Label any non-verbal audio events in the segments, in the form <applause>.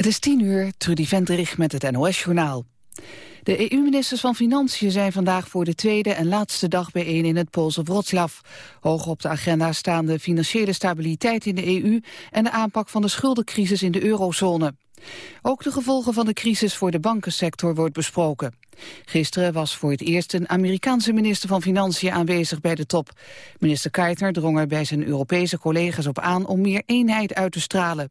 Het is tien uur, Trudy Vendrich met het NOS-journaal. De EU-ministers van Financiën zijn vandaag voor de tweede en laatste dag bijeen in het Poolse Wroclaw. Hoog op de agenda staan de financiële stabiliteit in de EU en de aanpak van de schuldencrisis in de eurozone. Ook de gevolgen van de crisis voor de bankensector wordt besproken. Gisteren was voor het eerst een Amerikaanse minister van Financiën aanwezig bij de top. Minister Keitner drong er bij zijn Europese collega's op aan om meer eenheid uit te stralen.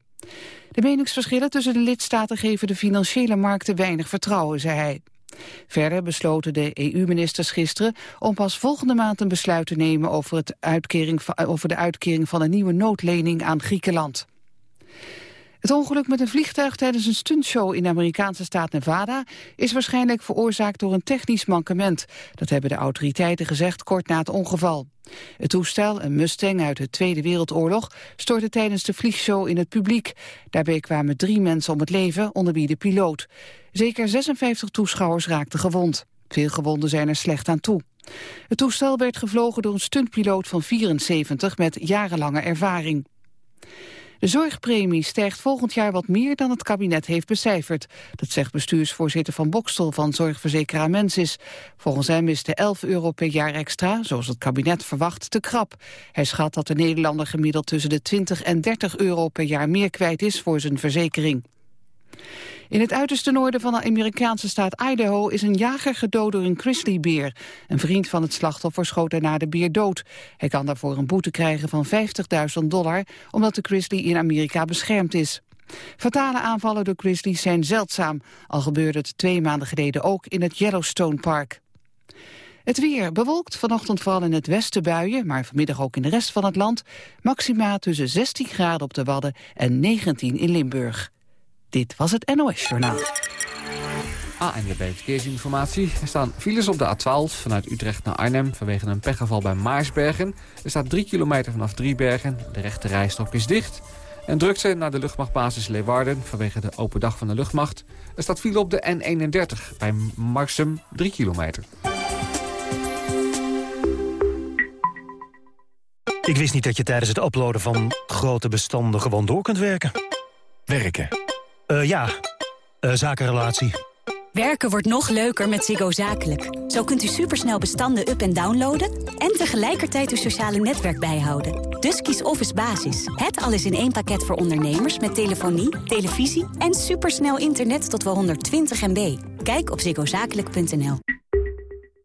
De meningsverschillen tussen de lidstaten geven de financiële markten weinig vertrouwen, zei hij. Verder besloten de EU-ministers gisteren om pas volgende maand een besluit te nemen over, het uitkering, over de uitkering van een nieuwe noodlening aan Griekenland. Het ongeluk met een vliegtuig tijdens een stuntshow in de Amerikaanse staat Nevada is waarschijnlijk veroorzaakt door een technisch mankement. Dat hebben de autoriteiten gezegd kort na het ongeval. Het toestel, een Mustang uit de Tweede Wereldoorlog, stortte tijdens de vliegshow in het publiek. Daarbij kwamen drie mensen om het leven, onder wie de piloot. Zeker 56 toeschouwers raakten gewond. Veel gewonden zijn er slecht aan toe. Het toestel werd gevlogen door een stuntpiloot van 74 met jarenlange ervaring. De zorgpremie stijgt volgend jaar wat meer dan het kabinet heeft becijferd. Dat zegt bestuursvoorzitter van Bokstel van zorgverzekeraar Mensis. Volgens hem is de 11 euro per jaar extra, zoals het kabinet verwacht, te krap. Hij schat dat de Nederlander gemiddeld tussen de 20 en 30 euro per jaar meer kwijt is voor zijn verzekering. In het uiterste noorden van de Amerikaanse staat Idaho is een jager gedood door een grizzlybeer. Een vriend van het slachtoffer schoot daarna de beer dood. Hij kan daarvoor een boete krijgen van 50.000 dollar, omdat de grizzly in Amerika beschermd is. Fatale aanvallen door grizzlies zijn zeldzaam, al gebeurde het twee maanden geleden ook in het Yellowstone Park. Het weer bewolkt, vanochtend vooral in het westen buien, maar vanmiddag ook in de rest van het land. Maxima tussen 16 graden op de Wadden en 19 in Limburg. Dit was het NOS Journaal. ANWB Verkeersinformatie. Er staan files op de A12 vanuit Utrecht naar Arnhem... vanwege een pechgeval bij Maarsbergen. Er staat 3 kilometer vanaf Driebergen. De rechte rijstok is dicht. En drukte naar de luchtmachtbasis Leeuwarden vanwege de open dag van de luchtmacht. Er staat file op de N31 bij Marsum 3 kilometer. Ik wist niet dat je tijdens het uploaden van grote bestanden gewoon door kunt werken. Werken? Uh, ja, uh, zakenrelatie. Werken wordt nog leuker met Ziggo Zakelijk. Zo kunt u supersnel bestanden up- en downloaden... en tegelijkertijd uw sociale netwerk bijhouden. Dus kies Office Basis. Het alles in één pakket voor ondernemers met telefonie, televisie... en supersnel internet tot wel 120 MB. Kijk op ziggozakelijk.nl.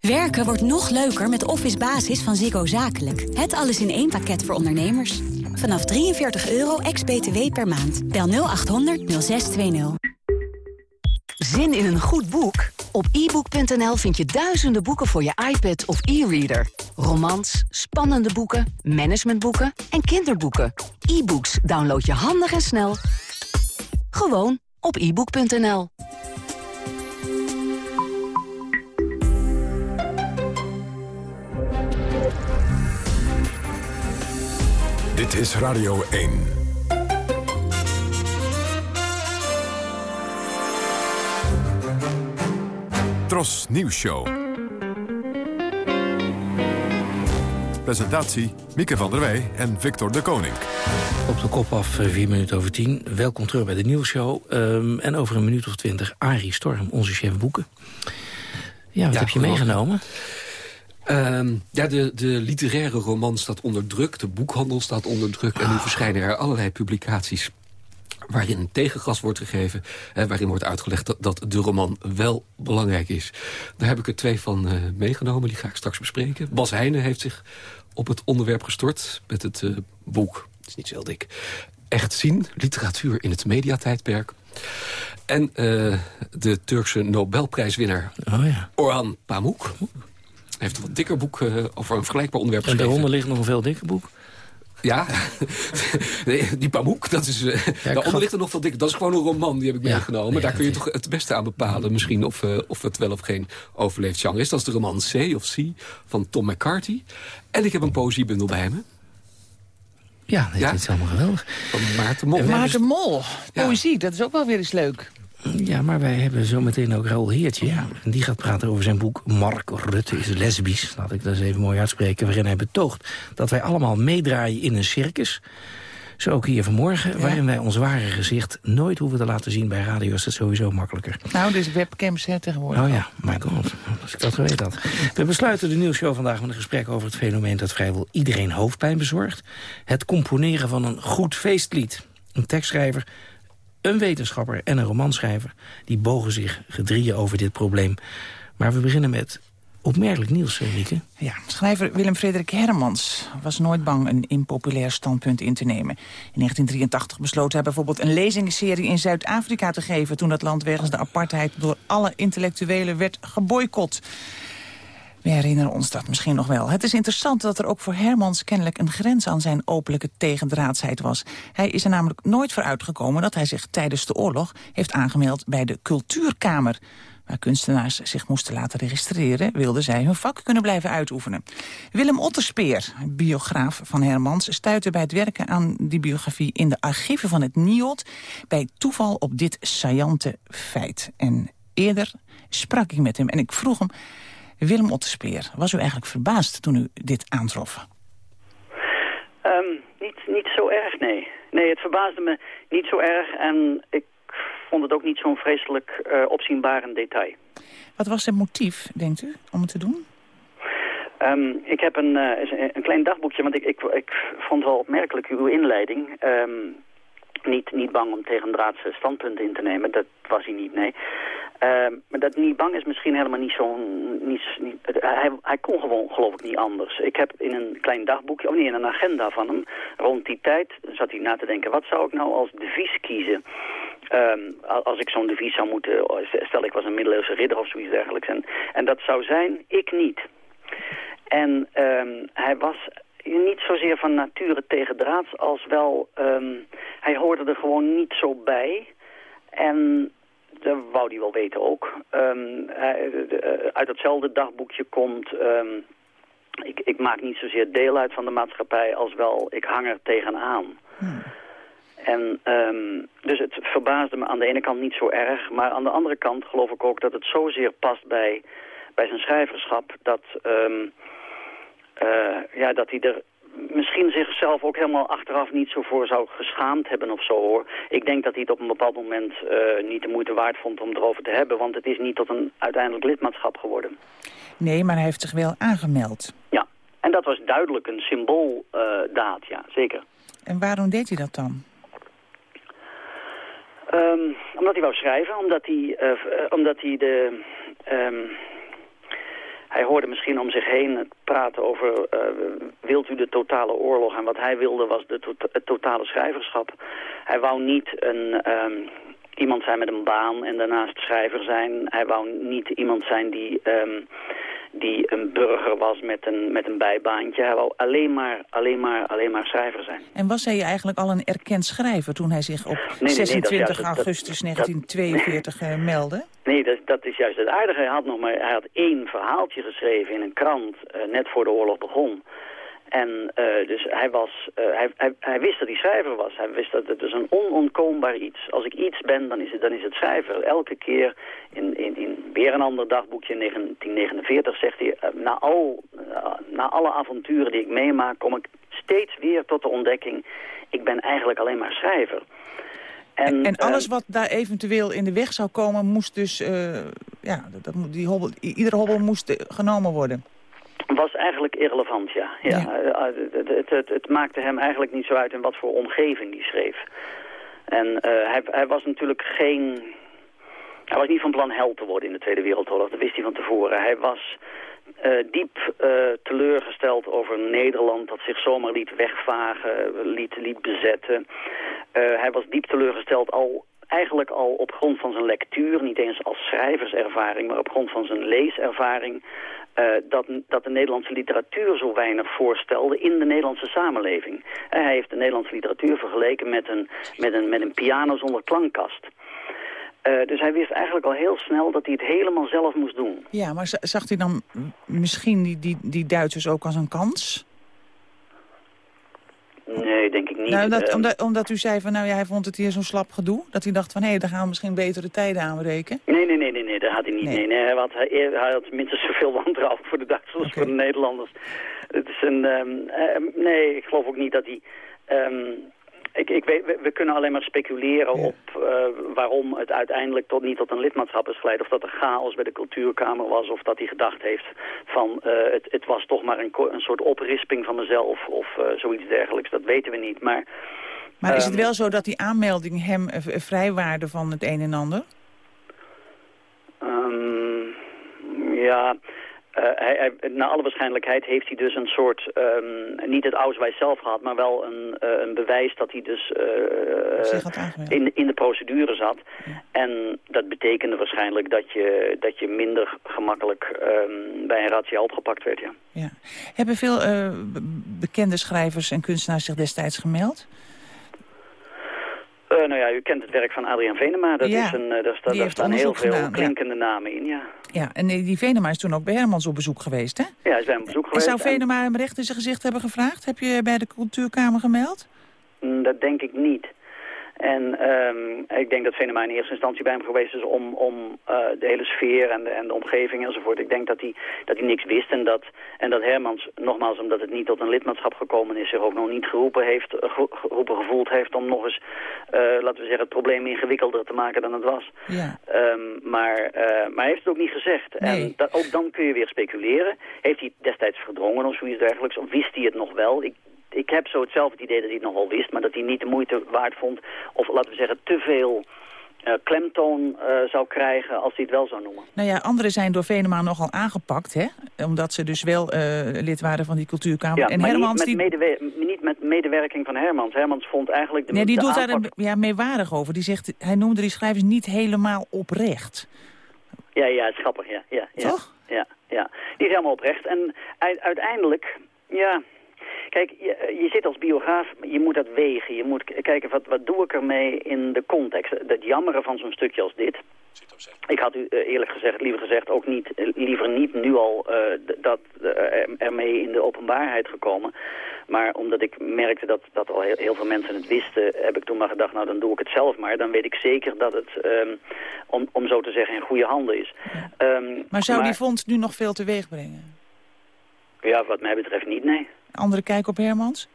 Werken wordt nog leuker met Office Basis van Ziggo Zakelijk. Het alles in één pakket voor ondernemers. Vanaf 43 euro ex-BTW per maand. Bel 0800 0620. Zin in een goed boek? Op ebook.nl vind je duizenden boeken voor je iPad of e-reader. Romans, spannende boeken, managementboeken en kinderboeken. E-books download je handig en snel. Gewoon op ebook.nl. Dit is Radio 1. Tros Nieuws Show. Presentatie Mieke van der Wij en Victor de Koning. Op de kop af, eh, vier minuten over tien. Welkom terug bij de nieuwsshow. Um, en over een minuut of twintig, Arie Storm, onze chef boeken. Ja, wat heb je meegenomen? Uh, ja, de, de literaire roman staat onder druk, de boekhandel staat onder druk... en nu ah. verschijnen er allerlei publicaties waarin tegengas wordt gegeven... Hè, waarin wordt uitgelegd dat, dat, de roman wel belangrijk is. Daar heb ik er twee van uh, meegenomen, die ga ik straks bespreken. Bas Heijnen heeft zich op het onderwerp gestort met het uh, boek. Het is niet zo heel dik. Echt zien, literatuur in het mediatijdperk. En uh, de Turkse Nobelprijswinnaar oh, ja. Orhan Pamuk heeft een wat dikker boek uh, over een vergelijkbaar onderwerp geschreven. En daaronder ligt nog een veel dikker boek? Ja, <laughs> nee, die Pamuk, dat is... Uh, daaronder ligt er nog veel dikker. Dat is gewoon een roman, die heb ik meegenomen. Daar kun je toch het beste aan bepalen. Misschien of, uh, of het wel of geen overleefd genre is. Dat is de roman C of C van Tom McCarthy. En ik heb een poëziebundel bij me. Ja, dit is allemaal geweldig. Van Maarten Mol. Maarten Mol, poëzie, dat is ook wel weer eens leuk. Ja, maar wij hebben zo meteen ook Raoul Heertje. Ja. En die gaat praten over zijn boek Mark Rutte is lesbisch. Laat ik dat eens even mooi uitspreken. Waarin hij betoogt dat wij allemaal meedraaien in een circus. Zo ook hier vanmorgen, waarin wij ons ware gezicht nooit hoeven te laten zien bij radio. Is dat sowieso makkelijker. Nou, dus webcams hè, tegenwoordig. Oh ja, my god, als ik dat geweten had. We besluiten de nieuwsshow vandaag met een gesprek over het fenomeen... dat vrijwel iedereen hoofdpijn bezorgt. Het componeren van een goed feestlied. Een tekstschrijver een wetenschapper en een romanschrijver... die bogen zich gedrieën over dit probleem. Maar we beginnen met opmerkelijk nieuws, Rieke. Ja, schrijver Willem-Frederik Hermans was nooit bang een impopulair standpunt in te nemen. In 1983 besloot hij bijvoorbeeld een lezingenserie in Zuid-Afrika te geven... toen dat land wegens de apartheid door alle intellectuelen werd geboycott. We herinneren ons dat misschien nog wel. Het is interessant dat er ook voor Hermans kennelijk een grens aan zijn openlijke tegendraadsheid was. Hij is er namelijk nooit voor uitgekomen dat hij zich tijdens de oorlog heeft aangemeld bij de Cultuurkamer. Waar kunstenaars zich moesten laten registreren... wilden zij hun vak kunnen blijven uitoefenen. Willem Otterspeer, biograaf van Hermans... stuitte bij het werken aan die biografie in de archieven van het NIOD... bij toeval op dit saillante feit. En eerder sprak ik met hem en ik vroeg hem... Willem Ottespeer, was u eigenlijk verbaasd toen u dit aantrof? Um, niet, niet zo erg, nee. Nee, het verbaasde me niet zo erg en ik vond het ook niet zo'n vreselijk uh, opzienbarend detail. Wat was het motief, denkt u, om het te doen? Um, ik heb een, uh, een klein dagboekje, want ik, ik, ik vond wel opmerkelijk uw inleiding. Um, niet, niet bang om tegen draadse standpunten in te nemen, dat was hij niet, nee. Uh, maar dat niet bang is misschien helemaal niet zo'n... Niet, niet, hij, kon gewoon, geloof ik, niet anders. Ik heb in een klein dagboekje, of niet in een agenda van hem... rond die tijd zat hij na te denken... wat zou ik nou als devies kiezen... Um, als ik zo'n devies zou moeten... stel ik was een middeleeuwse ridder of zoiets dergelijks. En, en dat zou zijn, ik niet. En um, hij was niet zozeer van nature tegen draads... als wel, hij hoorde er gewoon niet zo bij... En dat wou hij wel weten ook. Um, hij, de, uit hetzelfde dagboekje komt... Um, ik, ik, maak niet zozeer deel uit van de maatschappij als wel ik hang er tegenaan. Hmm. En um, dus het verbaasde me aan de ene kant niet zo erg, maar aan de andere kant geloof ik ook dat het zozeer past bij, bij zijn schrijverschap dat, um, uh, ja, dat hij er misschien zichzelf ook helemaal achteraf niet zo voor zou geschaamd hebben of zo hoor. Ik denk dat hij het op een bepaald moment uh, niet de moeite waard vond om erover te hebben. Want het is niet tot een uiteindelijk lidmaatschap geworden. Nee, maar hij heeft zich wel aangemeld. Ja, en dat was duidelijk een symbooldaad, uh, ja, zeker. En waarom deed hij dat dan? Um, omdat hij wou schrijven, omdat hij, uh, omdat hij de... Um, hij hoorde misschien om zich heen praten over... Uh, wilt u de totale oorlog? En wat hij wilde was de het totale schrijverschap. Hij wou niet een... Um, iemand zijn met een baan en daarnaast schrijver zijn. Hij wou niet iemand zijn die, um, die een burger was met een, met een bijbaantje. Hij wou alleen maar, alleen, maar, alleen maar schrijver zijn. En was hij eigenlijk al een erkend schrijver toen hij zich op nee, 26 nee, nee, augustus dat, 1942 dat, meldde? <laughs> Nee, dat, dat is juist het aardige. Hij had, nog maar, hij had één verhaaltje geschreven in een krant uh, net voor de oorlog begon. En uh, dus hij, was, uh, hij, hij, hij, wist dat hij schrijver was. Hij wist dat het is een onontkoombaar iets. Als ik iets ben, dan is het, dan is het schrijver. Elke keer in, in, in weer een ander dagboekje in 1949 zegt hij... Uh, na, al, na alle avonturen die ik meemaak, kom ik steeds weer tot de ontdekking... ik ben eigenlijk alleen maar schrijver. En, en, alles wat daar eventueel in de weg zou komen, moest dus... ja, dat, die hobbel, iedere hobbel moest genomen worden was eigenlijk irrelevant, ja. ja. ja. Het, het, het, het, maakte hem eigenlijk niet zo uit in wat voor omgeving die schreef. En uh, hij, hij, was natuurlijk geen... Hij was niet van plan held te worden in de Tweede Wereldoorlog. Dat wist hij van tevoren. Hij was uh, diep uh, teleurgesteld over Nederland dat zich zomaar liet wegvagen, liet, liet bezetten. hij was diep teleurgesteld al eigenlijk al op grond van zijn lectuur, niet eens als schrijverservaring, maar op grond van zijn leeservaring, uh, dat, dat de Nederlandse literatuur zo weinig voorstelde in de Nederlandse samenleving. Uh, hij heeft de Nederlandse literatuur vergeleken met een, met een, met een piano zonder klankkast. Uh, dus hij wist eigenlijk al heel snel dat hij het helemaal zelf moest doen. Ja, maar zag hij dan misschien die, die, die Duitsers ook als een kans? Nee, denk ik niet. Nou, dat, omdat, omdat u zei van, nou ja, hij vond het hier zo'n slap gedoe. Dat hij dacht van, hé, hey, daar gaan we misschien betere tijden aanbreken. Nee, nee, nee, nee, nee dat had hij niet. Nee, nee, nee hij, had, hij, hij had minstens zoveel wantrouwen voor de Duitsers als voor de Nederlanders. Het is een, um, uh, nee, ik geloof ook niet dat hij... Um, ik, ik weet, we, we, kunnen alleen maar speculeren ja. op uh, waarom het uiteindelijk tot, niet tot een lidmaatschap is geleid. Of dat er chaos bij de cultuurkamer was. Of dat hij gedacht heeft van uh, het, het, was toch maar een, een soort oprisping van mezelf. Of uh, zoiets dergelijks. Dat weten we niet. Maar, maar is het wel zo dat die aanmelding hem vrijwaarde van het een en ander? Um, ja... Uh, hij, hij, naar alle waarschijnlijkheid heeft hij dus een soort, um, niet het Auswijs zelf gehad, maar wel een, uh, een bewijs dat hij dus uh, in, in de procedure zat. Ja. En dat betekende waarschijnlijk dat je, dat je minder gemakkelijk um, bij een razzia opgepakt werd. Ja. Ja. Hebben veel bekende schrijvers en kunstenaars zich destijds gemeld? Uh, nou ja, u kent het werk van Adriaan Venema. Dat ja, is een, uh, daar, daar staan heel veel gedaan, klinkende ja. namen in, ja. Ja, en die Venema is toen ook bij Hermans op bezoek geweest, hè? Ja, hij is bij hem op bezoek geweest. Zou Venema hem recht in zijn gezicht hebben gevraagd? Heb je bij de cultuurkamer gemeld? Mm, dat denk ik niet. En um, ik denk dat Venema in eerste instantie bij hem geweest is om, om uh, de hele sfeer en de, en de omgeving enzovoort. Ik denk dat hij, dat hij niks wist en dat, en dat Hermans, nogmaals omdat het niet tot een lidmaatschap gekomen is, zich ook nog niet geroepen, heeft, geroepen gevoeld heeft om nog eens, uh, laten we zeggen, het probleem ingewikkelder te maken dan het was. Ja. Um, maar, uh, maar hij heeft het ook niet gezegd. Nee. En dat, ook dan kun je weer speculeren. Heeft hij destijds verdrongen of zoiets dergelijks? Of wist hij het nog wel? Ik, ik heb zo hetzelfde idee dat hij het nog wel wist, maar dat hij niet de moeite waard vond. Of laten we zeggen, te veel uh, klemtoon uh, zou krijgen als hij het wel zou noemen. Nou ja, anderen zijn door Venema nogal aangepakt, hè? Omdat ze dus wel uh, lid waren van die cultuurkamer. Ja, en maar Hermans niet, met die... niet met medewerking van Hermans. Hermans vond eigenlijk... De, nee, die de doet aanpak... daar een, ja, meewarig over. Die zegt, hij noemde die schrijvers niet helemaal oprecht. Ja, ja, het is grappig, ja. ja, ja Toch? Ja, ja. Die is helemaal oprecht. En uiteindelijk, ja... Kijk, je, je, zit als biograaf, je moet dat wegen. Je moet kijken, wat, wat doe ik ermee in de context? Het jammere van zo'n stukje als dit... Ik had u uh, eerlijk gezegd, liever gezegd, ook niet, uh, liever niet nu al uh, dat ermee in de openbaarheid gekomen. Maar omdat ik merkte dat, dat al heel, heel, veel mensen het wisten, heb ik toen maar gedacht, nou dan doe ik het zelf maar. Dan weet ik zeker dat het, um, om, om zo te zeggen, in goede handen is. Um, maar zou maar, die fonds nu nog veel teweeg brengen? Ja, wat mij betreft niet, nee. Andere kijk op Hermans?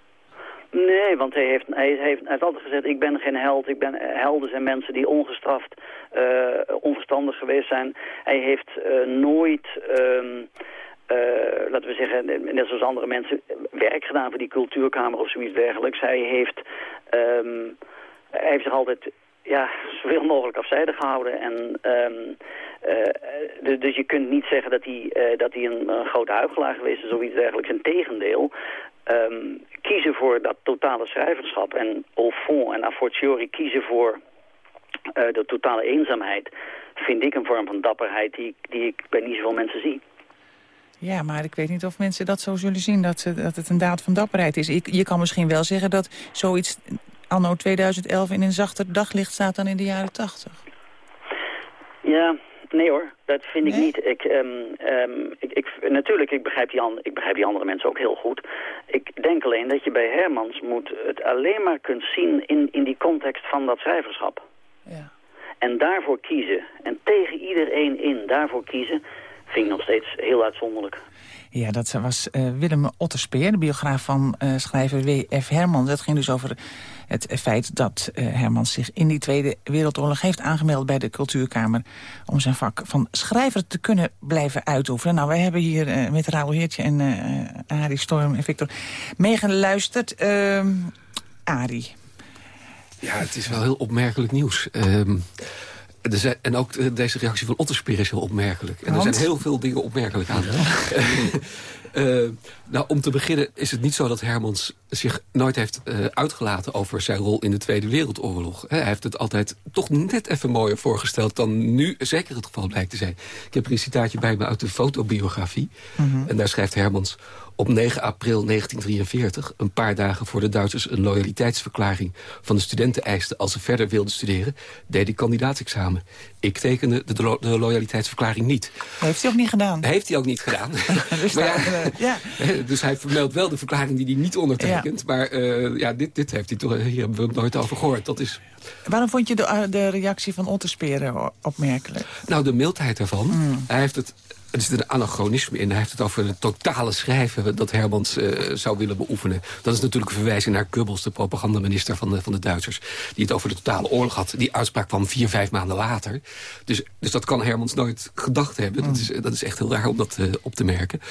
Nee, want hij heeft, hij, heeft, altijd gezegd, ik ben geen held. Ik ben, helden zijn mensen die ongestraft, uh, onverstandig geweest zijn. Hij heeft uh, nooit, um, uh, laten we zeggen, net zoals andere mensen, werk gedaan voor die cultuurkamer of zoiets dergelijks. Hij heeft, um, hij heeft zich altijd ja, zoveel mogelijk afzijdig gehouden. En, um, uh, dus je kunt niet zeggen dat hij, uh, dat hij een, grote huigelaar geweest is of iets dergelijks. Integendeel, um, kiezen voor dat totale schrijverschap en au fond en a fortiori kiezen voor de totale eenzaamheid... vind ik een vorm van dapperheid die, die ik bij niet zoveel mensen zie. Ja, maar ik weet niet of mensen dat zo zullen zien, dat, dat het een daad van dapperheid is. Ik, je kan misschien wel zeggen dat zoiets anno 2011 in een zachter daglicht staat dan in de jaren 80. Ja, nee hoor, dat vind ik nee? niet. Ik, um, um, ik, ik, natuurlijk, ik begrijp, die an, ik begrijp die andere mensen ook heel goed. Ik denk alleen dat je bij Hermans moet het alleen maar kunt zien in, in die context van dat schrijverschap. Ja. En daarvoor kiezen, en tegen iedereen in daarvoor kiezen, vind ik nog steeds heel uitzonderlijk. Ja, dat was uh, Willem Otterspeer, de biograaf van uh, schrijver W.F. Hermans. Dat ging dus over het feit dat uh, Hermans zich in die Tweede Wereldoorlog heeft aangemeld bij de Cultuurkamer... om zijn vak van schrijver te kunnen blijven uitoefenen. Nou, wij hebben hier met Raoul Heertje en Arie Storm en Victor meegeluisterd. Ehm, Arie. Ja, het is wel heel opmerkelijk nieuws. Um, zijn, en ook deze reactie van Otterspeer is heel opmerkelijk. En Want? er zijn heel veel dingen opmerkelijk aan. <laughs> <laughs> Uh, nou, om te beginnen is het niet zo dat Hermans zich nooit heeft uh, uitgelaten... over zijn rol in de Tweede Wereldoorlog. Hij heeft het altijd toch net even mooier voorgesteld... dan nu zeker het geval blijkt te zijn. Ik heb er een citaatje bij me uit de fotobiografie. Mm -hmm. En daar schrijft Hermans... Op 9 april 1943, een paar dagen voor de Duitsers een loyaliteitsverklaring van de studenten eisten als ze verder wilden studeren, deed ik kandidaatsexamen. Ik tekende de, lo de loyaliteitsverklaring niet. heeft hij ook niet gedaan? Heeft hij ook niet gedaan. <laughs> dus, ja, ja. <laughs> dus hij vermeldt wel de verklaring die hij niet ondertekent. Ja. Maar uh, ja, dit, dit heeft hij toch, hier hebben we het nooit over gehoord. Dat is... Waarom vond je de, de reactie van Ottersperen opmerkelijk? Nou, de mildheid ervan. Mm. Hij heeft het er zit een anachronisme in. Hij heeft het over het totale schrijven dat Hermans uh, zou willen beoefenen. Dat is natuurlijk een verwijzing naar Goebbels, de propagandaminister van de, van de Duitsers. Die het over de totale oorlog had. Die uitspraak kwam vier, vijf maanden later. Dus, dus dat kan Hermans nooit gedacht hebben. Dat, is, dat is echt heel raar om dat uh, op te merken.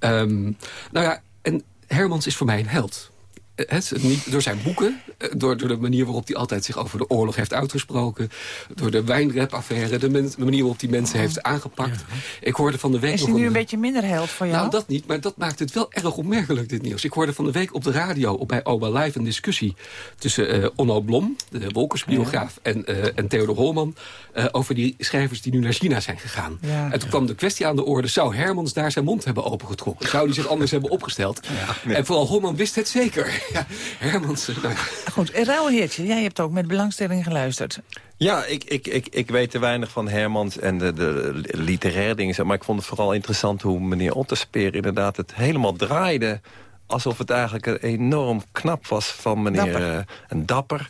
Um, nou ja, en Hermans is voor mij een held. Het, niet door zijn boeken, door, door de manier waarop hij altijd zich over de oorlog heeft uitgesproken... door de wijnrep-affaire, de, de, manier waarop hij mensen heeft aangepakt. Ja. Ik hoorde van de week... Is hij nu een, een beetje minder held van jou? Nou, dat niet, maar dat maakt het wel erg opmerkelijk, dit nieuws. Ik hoorde van de week op de radio, op bij Oba Live, een discussie... tussen uh, Onno Blom, de Wolkersbiograaf, ja. en, uh, en Theodor Holman... Uh, over die schrijvers die nu naar China zijn gegaan. Ja. En toen kwam de kwestie aan de orde... zou Hermans daar zijn mond hebben opengetrokken? Zou hij zich anders hebben opgesteld? Nee. En vooral Holman wist het zeker. Ja, Hermans. Nou. Goed, Rauwheertje, jij hebt ook met belangstelling geluisterd. Ja, ik, ik, ik, ik weet te weinig van Hermans en de, de literaire dingen. Maar ik vond het vooral interessant hoe meneer Otterspeer inderdaad het helemaal draaide alsof het eigenlijk enorm knap was van meneer dapper. Uh, en dapper.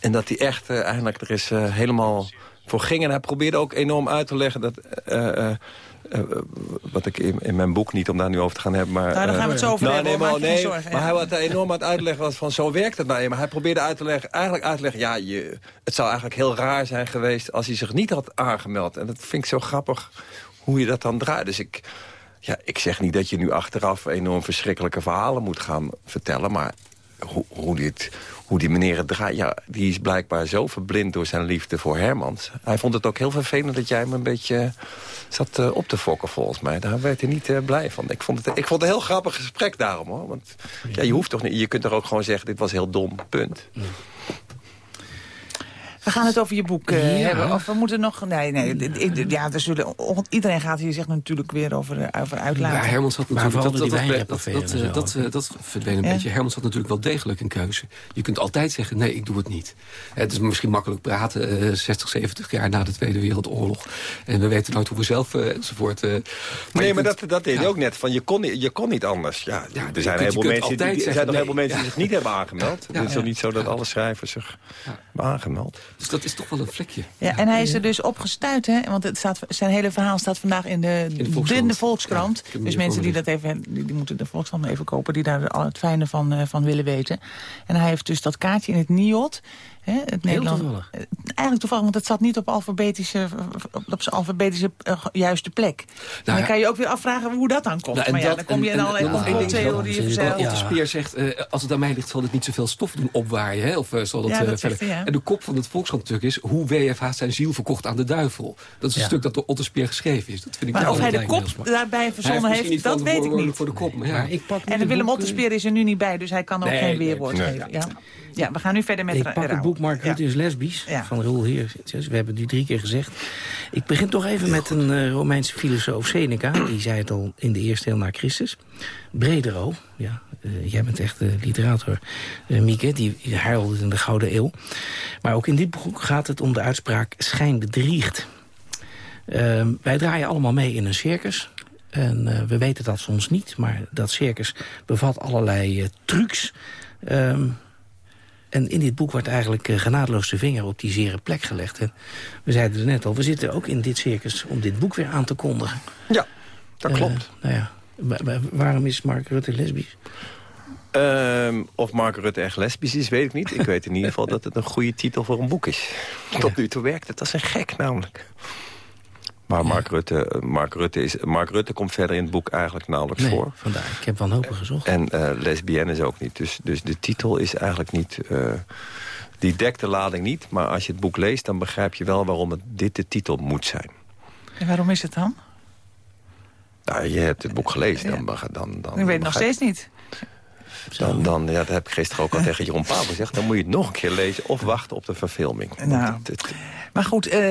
En dat hij echt uh, eigenlijk er is uh, helemaal voor ging. En hij probeerde ook enorm uit te leggen dat... Uh, wat ik in, in, mijn boek niet om daar nu over te gaan hebben. Maar, nou, daar gaan we het zo over nou, hebben. Nee, maar, nee, zorgen, maar hij wat enorm aan het uitleggen was van zo werkt het nou. Maar hij probeerde uit te leggen, eigenlijk uit te leggen... ja, je, het zou eigenlijk heel raar zijn geweest als hij zich niet had aangemeld. En dat vind ik zo grappig hoe je dat dan draait. Dus ik, ja, ik zeg niet dat je nu achteraf enorm verschrikkelijke verhalen moet gaan vertellen. Maar hoe, hoe, dit, hoe die meneer het draait... Ja, die is blijkbaar zo verblind door zijn liefde voor Hermans. Hij vond het ook heel vervelend dat jij hem een beetje zat uh, op te fokken volgens mij. Daar werd hij niet uh, blij van. Ik vond, het, ik vond het een heel grappig gesprek daarom. hoor. Want ja, je hoeft toch niet... Je kunt er ook gewoon zeggen, dit was heel dom, punt. Ja. We gaan het over je boek uh, ja. hebben. Of we moeten nog... Nee, nee. Ja, er zullen, iedereen gaat hier zich natuurlijk weer over, over uitlaten. Ja, Hermans had natuurlijk... Dat, dat, dat, dat, dat, dat, dat verdween een ja. beetje. Hermans had natuurlijk wel degelijk een keuze. Je kunt altijd zeggen, nee, ik doe het niet. Het is misschien makkelijk praten, uh, 60, 70 jaar na de Tweede Wereldoorlog. En we weten nooit hoe we zelf uh, enzovoort... Uh, maar nee, maar kunt, dat, dat deed ja. ook net. Van, je, kon, je kon niet anders. Ja, ja er zijn, heel mensen, die, er zijn nog heel veel mensen die zich niet hebben aangemeld. Het is toch niet zo dat alle schrijvers zich hebben aangemeld. Dus dat is toch wel een vlekje. Ja, en hij is er dus opgestuurd, hè? Want het staat, zijn hele verhaal staat vandaag in de, in de Volkskrant. De Volkskrant. Ja, dus mensen die dat even, die, die, moeten de Volkskrant even kopen... die daar al het fijne van, uh, van willen weten. En hij heeft dus dat kaartje in het NIOT... Hè, het Nederland, toevallig. Eigenlijk toevallig, want het zat niet op, alfabetische, op zijn alfabetische uh, juiste plek. Nou, dan ja. kan je ook weer afvragen hoe dat dan komt. Nou, maar ja, dat, dan kom je in allerlei complottheorieën verzeild. Ja. Speer zegt, uh, als het aan mij ligt, zal het niet zoveel stof doen opwaaien. Hè? Of uh, zal dat, ja, dat verder. Hij, ja. En de kop van het Volkskrant is hoe WFH zijn ziel verkocht aan de duivel. Dat is een stuk dat door Otter Speer geschreven is. Dat vind ik maar of hij de kop daarbij verzonnen heeft, heeft dat weet ik niet. Voor de kop, maar ja. ik pak en Willem Otterspeer is er nu niet bij, dus hij kan ook geen weerwoord geven. Ja, we gaan nu verder met Ik pak het boek Mark Rutte is lesbisch van Roel Heer. We hebben die drie keer gezegd. Ik begin toch even met een uh, Romeinse filosoof Seneca. Die zei het al in de eerste eeuw na Christus. Bredero, ja, uh, jij bent echt de literator, uh, Mieke. Die huilde in de Gouden Eeuw. Maar ook in dit boek gaat het om de uitspraak schijn bedriegt. Uh, wij draaien allemaal mee in een circus. En we weten dat soms niet, maar dat circus bevat allerlei trucs... Um, en in dit boek wordt eigenlijk uh, genadeloos de vinger op die zere plek gelegd. En we zeiden er net al, we zitten ook in dit circus om dit boek weer aan te kondigen. Ja, dat klopt. Uh, nou ja, waarom is Mark Rutte lesbisch? Um, of Mark Rutte echt lesbisch is, weet ik niet. Ik weet in ieder geval <laughs> dat het een goede titel voor een boek is. Ja. Tot nu toe werkt het als een gek namelijk. Maar Mark, Rutte, Mark, Rutte is, Mark Rutte komt verder in het boek eigenlijk nauwelijks nee, voor. vandaar. Ik heb wanhopig gezocht. En uh, lesbienne is ook niet. Dus, dus de titel is eigenlijk niet... Uh, die dekt de lading niet. Maar als je het boek leest, dan begrijp je wel waarom het dit de titel moet zijn. En waarom is het dan? Nou, je hebt het boek gelezen, dan... dan, dan, dan Ik weet het nog steeds niet. Dan, dan, ja, dat heb ik gisteren ook al <laughs> tegen Jeroen Paap gezegd... dan moet je het nog een keer lezen of wachten op de verfilming. Nou. het- het- Maar goed, eh,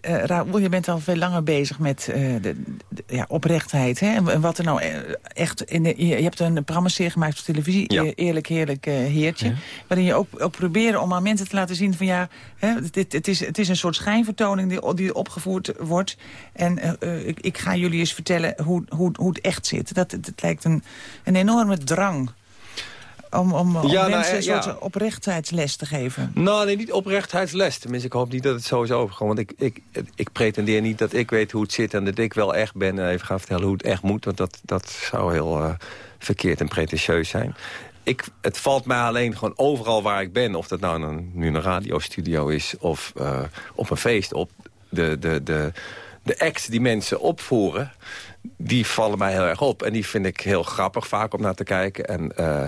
Raoul, je bent al veel langer bezig met de, de- ja, oprechtheid. Hè? En wat er nou echt... In de, je, hebt een programma-serie gemaakt op televisie, Ja. Eerlijk Heerlijk Heertje. Waarin je ook, ook probeert om aan mensen te laten zien van ja... Hè, dit, het, is, het is een soort schijnvertoning die, die opgevoerd wordt. En ik, ik ga jullie eens vertellen hoe, hoe, hoe het echt zit. Dat, het, het lijkt een, een enorme drang om, om, om Ja, nou, mensen eh, een soort ja. oprechtheidsles te geven. Nou, nee, niet oprechtheidsles. Tenminste, ik hoop niet dat het zo is overgekomen. Want ik, ik, ik pretendeer niet dat ik weet hoe het zit... en dat ik wel echt ben en even ga vertellen hoe het echt moet. Want dat, dat zou heel eh, verkeerd en pretentieus zijn. Ik, het valt mij alleen gewoon overal waar ik ben... of dat nou een, nu een radiostudio is of eh, op een feest... op de, de, de, de acts die mensen opvoeren... die vallen mij heel erg op. En die vind ik heel grappig vaak om naar te kijken. En, eh,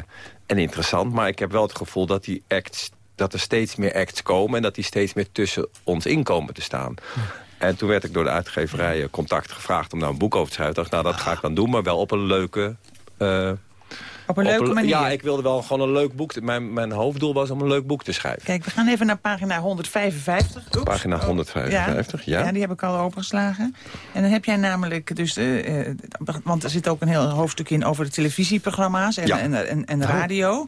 en interessant. Maar ik heb wel het gevoel dat die acts dat er steeds meer acts komen... en dat die steeds meer tussen ons in komen te staan. En toen werd ik door de uitgeverij eh, Contact gevraagd... om daar een boek over te schrijven. Ik dacht, nou, dat ga ik dan doen, maar wel op een leuke... eh, Op een leuke manier. Ja, ik wilde wel gewoon een leuk boek. Mijn, mijn hoofddoel was om een leuk boek te schrijven. Kijk, we gaan even naar pagina 155. Oeps. Pagina 155, ja. Ja, die heb ik al opengeslagen. En dan heb jij namelijk dus... eh, want er zit ook een heel hoofdstuk in over de televisieprogramma's en, Ja. en, en, en radio.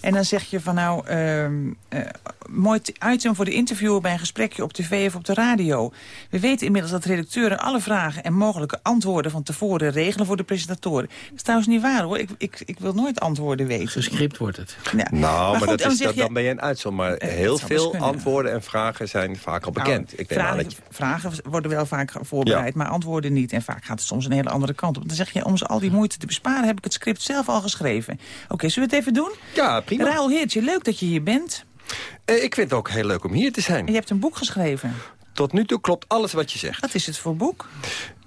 En dan zeg je van nou, ehm, eh, mooi item voor de interviewer bij een gesprekje op tv of op de radio. We weten inmiddels dat redacteuren alle vragen en mogelijke antwoorden van tevoren regelen voor de presentatoren. Dat is trouwens niet waar hoor, ik, ik, ik wil nooit antwoorden weten. Gescript wordt het. Ja. Nou, maar, goed, dat dan is, zeg dat, je- dan ben je een uitzondering. Maar Eh, heel veel kunnen. antwoorden en vragen zijn vaak al bekend. Nou, ik denk aan vragen, dat je, vragen worden wel vaak voorbereid, maar antwoorden niet. En vaak gaat het soms een hele andere kant op. Dan zeg je, om ze al die moeite te besparen... heb ik het script zelf al geschreven. Oké, zullen we het even doen? Ja, prima. Raoul Heertje, leuk dat je hier bent. Eh, ik vind het ook heel leuk om hier te zijn. En je hebt een boek geschreven. Tot nu toe klopt alles wat je zegt. Wat is het voor boek?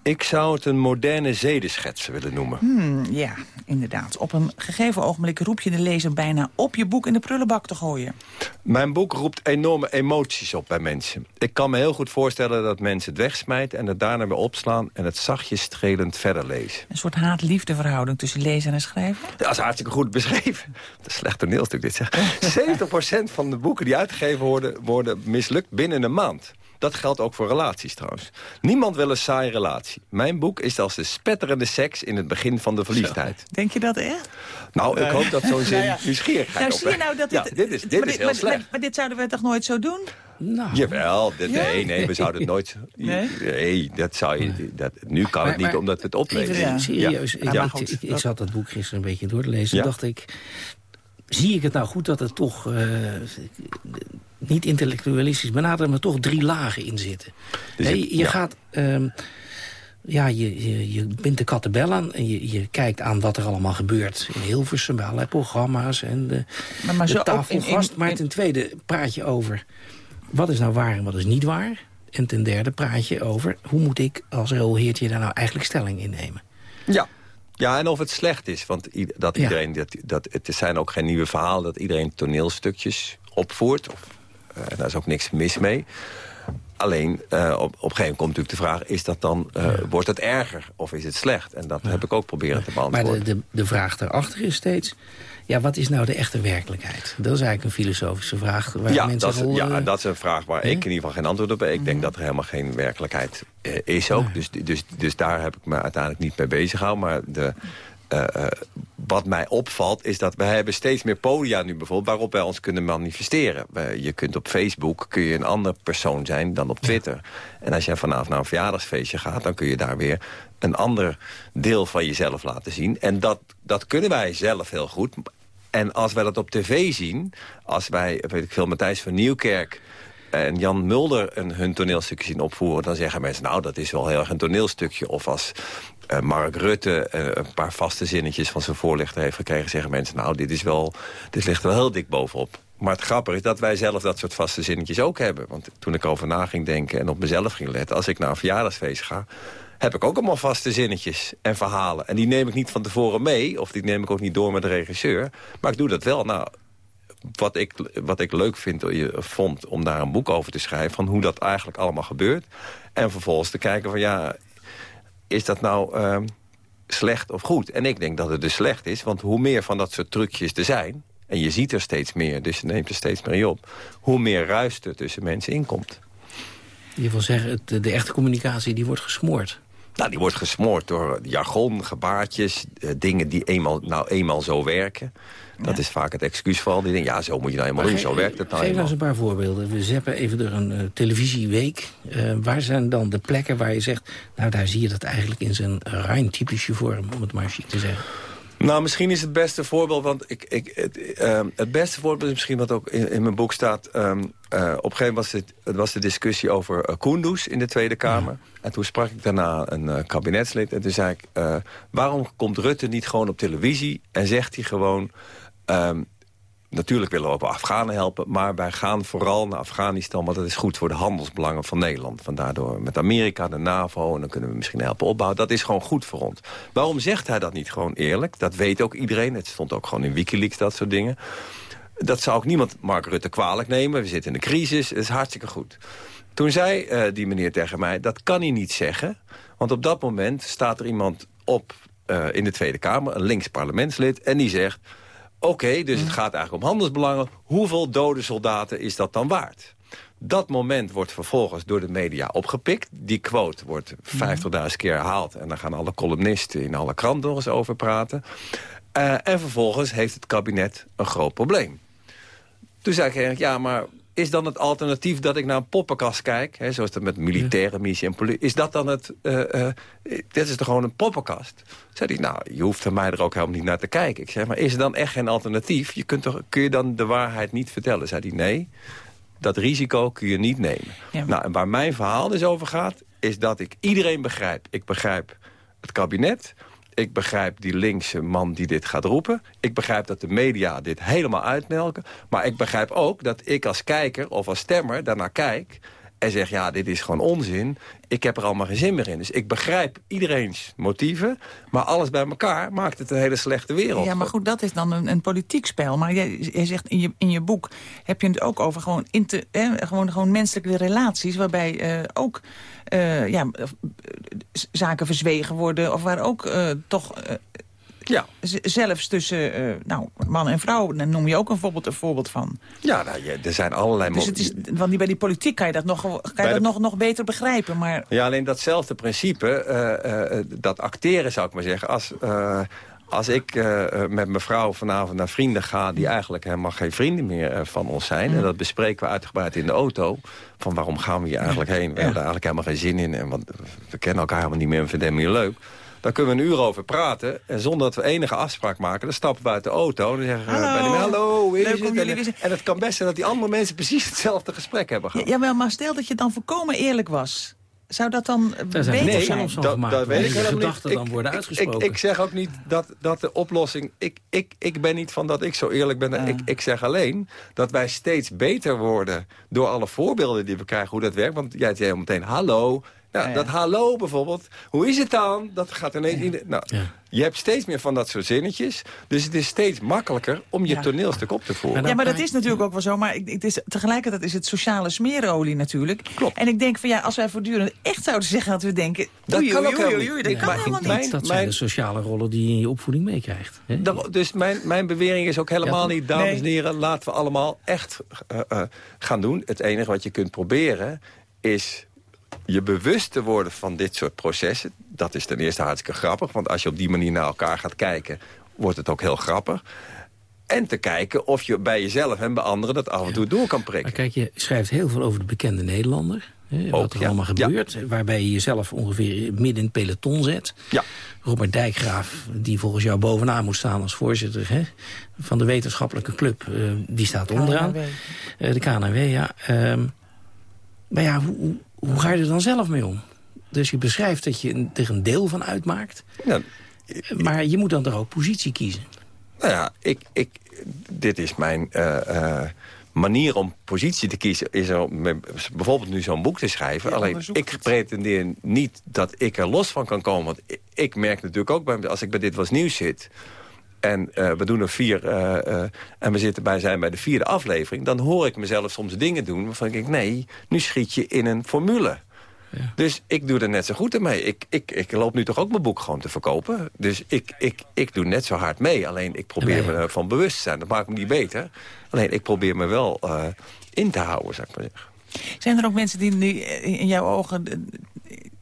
Ik zou het een moderne zedenschets willen noemen. Hmm, ja, inderdaad. Op een gegeven ogenblik roep je de lezer bijna op je boek in de prullenbak te gooien. Mijn boek roept enorme emoties op bij mensen. Ik kan me heel goed voorstellen dat mensen het wegsmijten... en het daarna weer opslaan en het zachtjes strelend verder lezen. Een soort haat-liefde verhouding tussen lezer en schrijver. Dat is hartstikke goed beschreven. Dat is slecht toneelstuk dit zeg. <laughs> 70% van de boeken die uitgegeven worden, worden mislukt binnen een maand. Dat geldt ook voor relaties trouwens. Niemand wil een saaie relatie. Mijn boek is als de spetterende seks in het begin van de verliefdheid. Denk je dat echt? Nou, ik hoop dat zo'n zin Nou ja. nieuwsgierigheid Nou, zie je nou dat Ja, dit... dit is, dit maar is heel maar, slecht. Maar, maar dit zouden we toch nooit zo doen? Nou, Jawel, dit, Ja? nee, nee, we zouden het nooit... <laughs> Nee? Nee, dat zou je, dat, nu kan Maar- het niet maar- omdat we het oplezen. Even Ja. serieus. Ik, Ja. ik, ik, ik zat dat boek gisteren een beetje door te lezen. Ja. dacht ik, zie ik het nou goed dat het toch... eh, niet intellectualistisch benaderen, maar toch drie lagen in zitten. Dus Nee, je ja. gaat... ehm, ja, je, je, je bindt de kattenbel aan en je, je kijkt aan wat er allemaal gebeurt. In Hilversum, bij allerlei programma's en de, Maar, maar de tafelgast. maar ten tweede praat je over wat is nou waar en wat is niet waar. En ten derde praat je over hoe moet ik als rolheertje daar nou eigenlijk stelling in nemen. Ja. Ja, en of het slecht is. Want dat Ja. iedereen, dat, dat, het zijn ook geen nieuwe verhalen... dat iedereen toneelstukjes opvoert. Of, eh, daar is ook niks mis mee. Alleen, eh, op, op een gegeven moment komt natuurlijk de vraag... Is dat dan, eh, wordt het erger of is het slecht? En dat heb ik ook proberen te Maar beantwoorden. de, de, de vraag daarachter is steeds... Ja, wat is nou de echte werkelijkheid? Dat is eigenlijk een filosofische vraag. Waar ja, mensen dat is, al, ja, dat is een vraag waar ik in ieder geval geen antwoord op heb. Ik denk dat er helemaal geen werkelijkheid is ook. Dus, dus, dus daar heb ik me uiteindelijk niet mee bezig gehouden. Maar de, eh, eh, wat mij opvalt is dat we hebben steeds meer podia nu bijvoorbeeld... waarop wij ons kunnen manifesteren. Je kunt op Facebook kun je een ander persoon zijn dan op Twitter. En als je vanavond naar een verjaardagsfeestje gaat... dan kun je daar weer een ander deel van jezelf laten zien. En dat, dat kunnen wij zelf heel goed. En als wij dat op tv zien... als wij, weet ik veel, Matthijs van Nieuwkerk en Jan Mulder een, hun toneelstukje zien opvoeren... dan zeggen mensen, nou, dat is wel heel erg een toneelstukje. Of als eh, Mark Rutte eh, een paar vaste zinnetjes van zijn voorlichter heeft gekregen... zeggen mensen, nou, dit, is wel, dit ligt wel heel dik bovenop. Maar het grappige is dat wij zelf dat soort vaste zinnetjes ook hebben. Want toen ik over na ging denken en op mezelf ging letten... als ik naar een verjaardagsfeest ga heb ik ook allemaal vaste zinnetjes en verhalen. En die neem ik niet van tevoren mee, of die neem ik ook niet door met de regisseur. Maar ik doe dat wel. Nou, wat ik, wat ik leuk vind, je vond om daar een boek over te schrijven... van hoe dat eigenlijk allemaal gebeurt. En vervolgens te kijken van ja, is dat nou... ehm, slecht of goed. En ik denk dat het dus slecht is, want hoe meer van dat soort trucjes er zijn... en je ziet er steeds meer, dus je neemt er steeds meer op... hoe meer ruis er tussen mensen inkomt. Je wil zeggen, het, de echte communicatie die wordt gesmoord. Nou, die wordt gesmoord door jargon, gebaartjes, eh, dingen die eenmaal, nou eenmaal zo werken. Dat is vaak het excuusval. Die denken, ja, zo moet je nou eenmaal doen, zo werkt het nou Geef eenmaal. eens een paar voorbeelden. We zeppen even door een eh, televisieweek. Eh, waar zijn dan de plekken waar je zegt... nou, daar zie je dat eigenlijk in zijn ruim typische vorm... om het maar chic te zeggen. Nou, misschien is het beste voorbeeld, want ik, ik, het, ehm, het beste voorbeeld is misschien wat ook in, in mijn boek staat. ehm, eh, op een gegeven moment was het, het was de discussie over uh, in de Tweede Kamer. En toen sprak ik daarna een kabinetslid en toen zei ik... waarom komt Rutte niet gewoon op televisie en zegt hij gewoon... ehm, Natuurlijk willen we ook Afghanen helpen, maar wij gaan vooral naar Afghanistan... want dat is goed voor de handelsbelangen van Nederland. Vandaar door met Amerika, de NAVO, en dan kunnen we misschien helpen opbouwen. Dat is gewoon goed voor ons. Waarom zegt hij dat niet gewoon eerlijk? Dat weet ook iedereen. Het stond ook gewoon in Wikileaks, dat soort dingen. Dat zou ook niemand Mark Rutte kwalijk nemen. We zitten in de crisis, het is hartstikke goed. Toen zei eh, die meneer tegen mij, dat kan hij niet zeggen. Want op dat moment staat er iemand op eh, in de Tweede Kamer... een links parlementslid, en die zegt... Oké, dus het gaat eigenlijk om handelsbelangen. Hoeveel dode soldaten is dat dan waard? Dat moment wordt vervolgens door de media opgepikt. Die quote wordt 50.000 keer herhaald. En dan gaan alle columnisten in alle kranten nog eens over praten. Eh, en vervolgens heeft het kabinet een groot probleem. Toen zei ik eigenlijk, ja, maar is dan het alternatief dat ik naar een poppenkast kijk? Hè, zoals dat met militaire missie en politie. Is dat dan het... eh, eh, dit is toch gewoon een poppenkast? Zei hij, nou, je hoeft er mij er ook helemaal niet naar te kijken. Ik zeg, maar is er dan echt geen alternatief? Je kunt toch, kun je dan de waarheid niet vertellen? Zei hij, nee, dat risico kun je niet nemen. Ja. Nou, en waar mijn verhaal dus over gaat... is dat ik iedereen begrijp. Ik begrijp het kabinet... Ik begrijp die linkse man die dit gaat roepen. Ik begrijp dat de media dit helemaal uitmelken. Maar ik begrijp ook dat ik als kijker of als stemmer daarnaar kijk... en zeg, ja, dit is gewoon onzin. Ik heb er allemaal geen zin meer in. Dus ik begrijp iedereen's motieven. Maar alles bij elkaar maakt het een hele slechte wereld. Ja, maar goed, dat is dan een, een politiek spel. Maar jij, jij zegt in je, in je boek heb je het ook over gewoon, inter, gewoon, gewoon menselijke relaties... waarbij eh, ook eh, ja, eh, zaken verzwegen worden... of waar ook toch... Ja. Zelfs tussen eh, nou, man en vrouw, daar noem je ook een voorbeeld, een voorbeeld van. Ja, nou, ja, er zijn allerlei... Dus het is, want bij die politiek kan je dat nog, kan je dat de- nog, nog beter begrijpen. Maar Ja, alleen datzelfde principe, eh, eh, dat acteren zou ik maar zeggen. Als, als ik met mijn vrouw vanavond naar vrienden ga... die eigenlijk helemaal geen vrienden meer van ons zijn... en dat bespreken we uitgebreid in de auto... van waarom gaan we hier eigenlijk heen? We hebben er eigenlijk helemaal geen zin in. En want we kennen elkaar helemaal niet meer en vinden het helemaal niet leuk. Dan kunnen we een uur over praten. En zonder dat we enige afspraak maken, dan stappen we uit de auto. En dan zeggen we Hallo. bij die hallo, hoe is Leuk het? om jullie En, het kan best zijn dat die andere mensen precies hetzelfde gesprek hebben gehad. Ja, jawel, maar stel dat je dan volkomen eerlijk was. Zou dat dan zijn beter nee, zijn? films van dat, gemaakt. dat weet ik de helemaal niet. gedachten dan worden ik, uitgesproken. Ik, ik zeg ook niet dat, dat de oplossing... Ik, ik, ik ben niet van dat ik zo eerlijk ben. Ik, ik zeg alleen dat wij steeds beter worden... door alle voorbeelden die we krijgen hoe dat werkt. Want jij zei heel meteen hallo. Nou, Ja, ja. Dat hallo bijvoorbeeld. Hoe is het dan? Dat gaat ineens... in de- nou, Je hebt steeds meer van dat soort zinnetjes. Dus het is steeds makkelijker om je Ja. toneelstuk op te voeren. Ja, maar dat is natuurlijk ook wel zo. Maar ik- het is, tegelijkertijd is het sociale smeerolie natuurlijk. Klopt. En ik denk van ja, als wij voortdurend echt zouden zeggen dat we denken... Dat oei, kan oei, ook oei, helemaal oei, oei, niet. dat kan Maar helemaal niet. mijn- dat zijn mijn- de sociale rollen die je in je opvoeding meekrijgt. Dus mijn, mijn bewering is ook helemaal Ja, niet, dames nee. en heren... laten we allemaal echt eh, eh, gaan doen. Het enige wat je kunt proberen is je bewust te worden van dit soort processen. Dat is ten eerste hartstikke grappig. Want als je op die manier naar elkaar gaat kijken... wordt het ook heel grappig. En te kijken of je bij jezelf en bij anderen... dat af en toe door kan Maar prikken. kijk, je schrijft heel veel over de bekende Nederlander. Hè, wat Ook, er ja. allemaal gebeurt. Waarbij je jezelf ongeveer midden in het peloton zet. Ja. Robert Dijkgraaf, die volgens jou bovenaan moet staan als voorzitter hè, van de wetenschappelijke club, eh, die staat onderaan. KNW. Eh, de KNW, ja. Ehm, maar ja, hoe, hoe, ga je er dan zelf mee om? Dus je beschrijft dat je er een deel van uitmaakt. Nou, Maar je moet dan toch ook positie kiezen. Nou ja, ik, ik, dit is mijn eh, eh, manier om positie te kiezen. Is om bijvoorbeeld nu zo'n boek te schrijven. Alleen ik pretendeer niet dat ik er los van kan komen. Want ik, ik merk natuurlijk ook, bij, als ik bij Dit Was Nieuws zit... en eh, we doen er vier eh, eh, en we zitten bij, zijn bij de vierde aflevering... dan hoor ik mezelf soms dingen doen waarvan ik denk... nee, nu schiet je in een formule. Dus ik doe er net zo goed mee. Ik, ik, ik loop nu toch ook mijn boek gewoon te verkopen. Dus ik, ik, ik doe net zo hard mee. Alleen ik probeer me ervan bewust te zijn. Dat maakt me niet beter. Alleen ik probeer me wel in te houden, zou ik maar zeggen. Zijn er ook mensen die nu in jouw ogen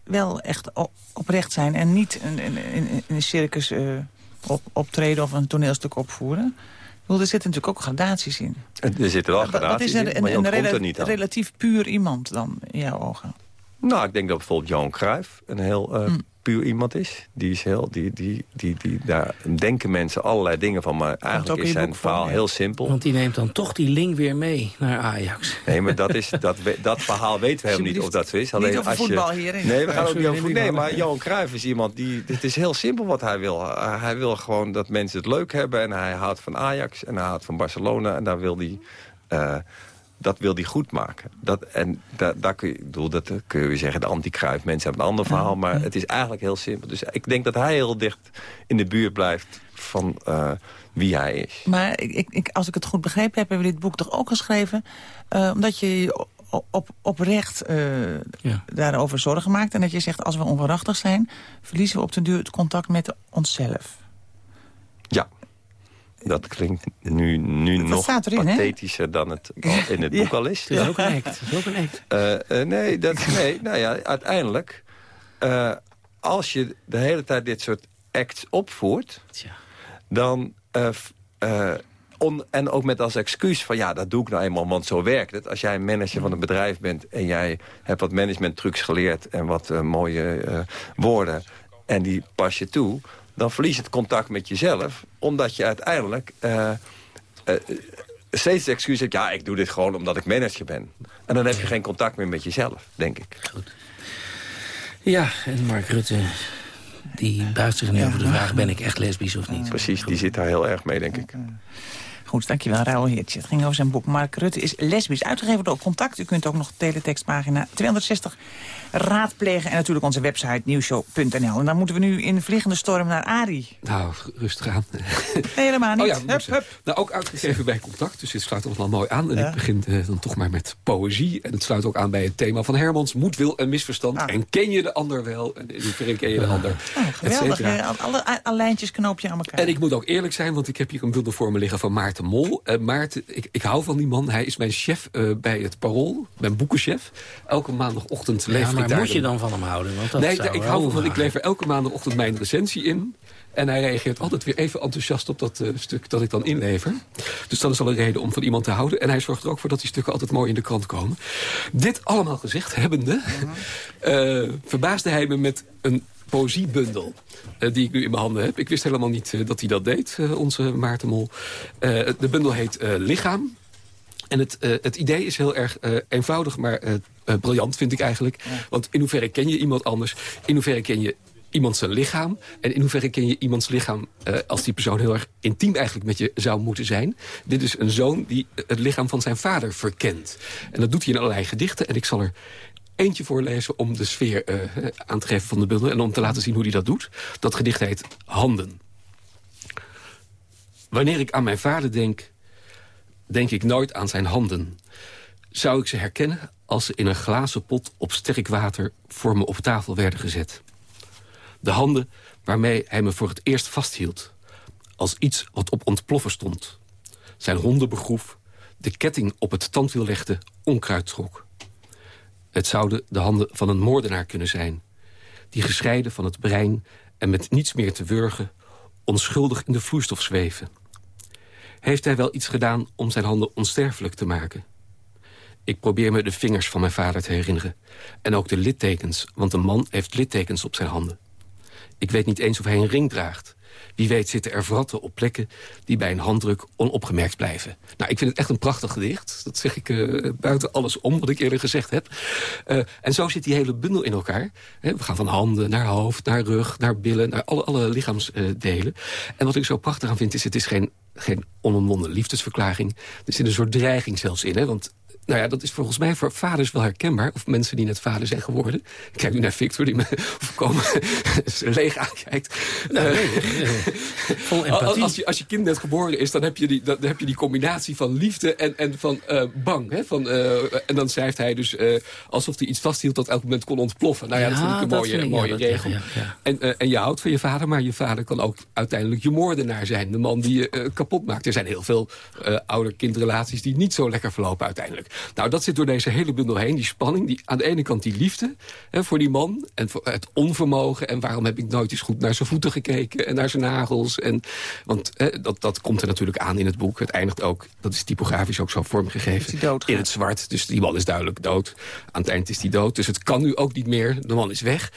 wel echt oprecht zijn... en niet in, in, in een circus op, optreden of een toneelstuk opvoeren? er zitten natuurlijk ook gradaties in. Er zitten wel gradaties Wat is er, in, maar een, een, een relatief puur iemand dan in jouw ogen? Nou, ik denk dat bijvoorbeeld Johan Cruijff een heel uh, puur iemand is. Die is heel, die, die, die, die, daar denken mensen allerlei dingen van. Maar eigenlijk is zijn verhaal heel simpel. Want die neemt dan toch die link weer mee naar Ajax. Nee, maar dat, is, dat, dat verhaal <laughs> weten we helemaal niet of dat zo is. Alleen niet over als voetbal je, hier. Nee, we gaan ook niet over voetbal. Nee, maar Johan Cruijff is iemand die... Het is heel simpel wat hij wil. Hij wil gewoon dat mensen het leuk hebben. En hij houdt van Ajax en hij houdt van Barcelona. En daar wil hij... Dat wil hij goed maken. Dat, en da, daar kun je, bedoel, dat kun je weer zeggen, de anti-kruif. Mensen hebben een ander verhaal, maar het is eigenlijk heel simpel. Dus ik denk dat hij heel dicht in de buurt blijft van uh, wie hij is. Maar ik, ik, als ik het goed begrepen heb, hebben we dit boek toch ook geschreven... Uh, omdat je op, oprecht uh, ja. daarover zorgen maakt... en dat je zegt, als we onwaarachtig zijn... verliezen we op den duur het contact met onszelf. Ja, dat klinkt nu, nu nog erin, pathetischer dan het <laughs> in het boek al is. Het is ook een act. is ook een act. Uh, uh, nee, dat, nee, nou ja, uiteindelijk... Uh, als je de hele tijd dit soort acts opvoert... Tja. dan... On, en ook met als excuus van ja, dat doe ik nou eenmaal, want zo werkt het. Als jij een manager van een bedrijf bent en jij hebt wat management trucs geleerd... en wat mooie woorden en die pas je toe dan verlies je het contact met jezelf. Omdat je uiteindelijk uh, uh, steeds de excuus hebt... ja, ik doe dit gewoon omdat ik manager ben. En dan heb je geen contact meer met jezelf, denk ik. Goed. Ja, en Mark Rutte... Die buigt zich nu over de vraag, ben ik echt lesbisch of niet? Precies, die zit daar heel erg mee, denk ik. Goed, dankjewel, Raoul Heertje. Het ging over zijn boek Mark Rutte is lesbisch. Uitgegeven door Contact. U kunt ook nog teletextpagina 260 raadplegen. En natuurlijk onze website nieuwshow.nl. En dan moeten we nu in vliegende storm naar Ari. Nou, rustig aan. Nee, helemaal niet. Oh ja, hup, hup. Nou, ook uitgegeven bij Contact. Dus dit sluit ons wel mooi aan. En ik begin uh, dan toch maar met poëzie. En het sluit ook aan bij het thema van Hermans. Moed, wil en misverstand. Ah. En ken je de ander wel? En in hoeverre ken je de ander? Oh, geweldig. Alle, alle, lijntjes knoop je aan elkaar. En ik moet ook eerlijk zijn, want ik heb hier een bundel voor me liggen van Maarten Mol. Uh, Maarten, ik, ik hou van die man. Hij is mijn chef uh, bij het Parool. Mijn boekenchef. Elke maandagochtend ja, maar moet je dan van hem houden? Want dat nee, ik hou van, ik lever elke maandagochtend mijn recensie in. En hij reageert altijd weer even enthousiast op dat uh, stuk dat ik dan inlever. Dus dat is al een reden om van iemand te houden. En hij zorgt er ook voor dat die stukken altijd mooi in de krant komen. Dit allemaal gezegd hebbende... Uh, verbaasde hij me met een poëziebundel uh, die ik nu in mijn handen heb. Ik wist helemaal niet uh, dat hij dat deed, uh, onze Maarten Mol. de bundel heet Lichaam. En het, het idee is heel erg eenvoudig, maar briljant vind ik eigenlijk. Ja. Want in hoeverre ken je iemand anders? In hoeverre ken je iemand zijn lichaam? En in hoeverre ken je iemands lichaam als die persoon heel erg intiem eigenlijk met je zou moeten zijn? Dit is een zoon die het lichaam van zijn vader verkent. En dat doet hij in allerlei gedichten. En ik zal er eentje voorlezen om de sfeer uh, aan te geven van de bundel... en om te laten zien hoe hij dat doet. Dat gedicht heet Handen. Wanneer ik aan mijn vader denk, denk ik nooit aan zijn handen. Zou ik ze herkennen als ze in een glazen pot op sterk water... voor me op tafel werden gezet. De handen waarmee hij me voor het eerst vasthield. Als iets wat op ontploffen stond. Zijn honden begroef, de ketting op het tandwiel legde, onkruid trok. Het zouden de handen van een moordenaar kunnen zijn... die gescheiden van het brein en met niets meer te wurgen... onschuldig in de vloeistof zweven. Heeft hij wel iets gedaan om zijn handen onsterfelijk te maken? Ik probeer me de vingers van mijn vader te herinneren. En ook de littekens, want een man heeft littekens op zijn handen. Ik weet niet eens of hij een ring draagt. Wie weet zitten er wratten op plekken die bij een handdruk onopgemerkt blijven. Nou, ik vind het echt een prachtig gedicht. Dat zeg ik uh, buiten alles om, wat ik eerder gezegd heb. Uh, en zo zit die hele bundel in elkaar. we gaan van handen naar hoofd, naar rug, naar billen, naar alle, alle lichaamsdelen. en wat ik zo prachtig aan vind, is het is geen, geen onomwonden liefdesverklaring. Er zit een soort dreiging zelfs in, hè? want nou ja, dat is volgens mij voor vaders wel herkenbaar. Of mensen die net vader zijn geworden. Ik kijk nu naar Victor, die me <laughs> voorkomen <laughs> leeg aankijkt. Nou, nee, nee, <laughs> Vol empathie. Als je, als je kind net geboren is, dan heb je die, dan heb je die combinatie van liefde en, en van uh, bang. Hè? Van, uh, en dan schrijft hij dus uh, alsof hij iets vasthield dat elk moment kon ontploffen. Nou ja, Ja, dat vind ik een mooie, ik, mooie ja, regel. ja. En, eh, en je houdt van je vader, maar je vader kan ook uiteindelijk je moordenaar zijn. De man die je eh, kapot maakt. Er zijn heel veel eh ouder-kindrelaties die niet zo lekker verlopen uiteindelijk. Nou, dat zit door deze hele bundel heen. Die spanning, die, aan de ene kant die liefde hè, voor die man. En voor het onvermogen. En waarom heb ik nooit eens goed naar zijn voeten gekeken. En naar zijn nagels. En, want eh, dat, dat komt er natuurlijk aan in het boek. Het eindigt ook, dat is typografisch ook zo vormgegeven. In het zwart. Dus die man is duidelijk dood. Aan het eind is hij dood. Dus het kan nu ook niet meer. De man is weg.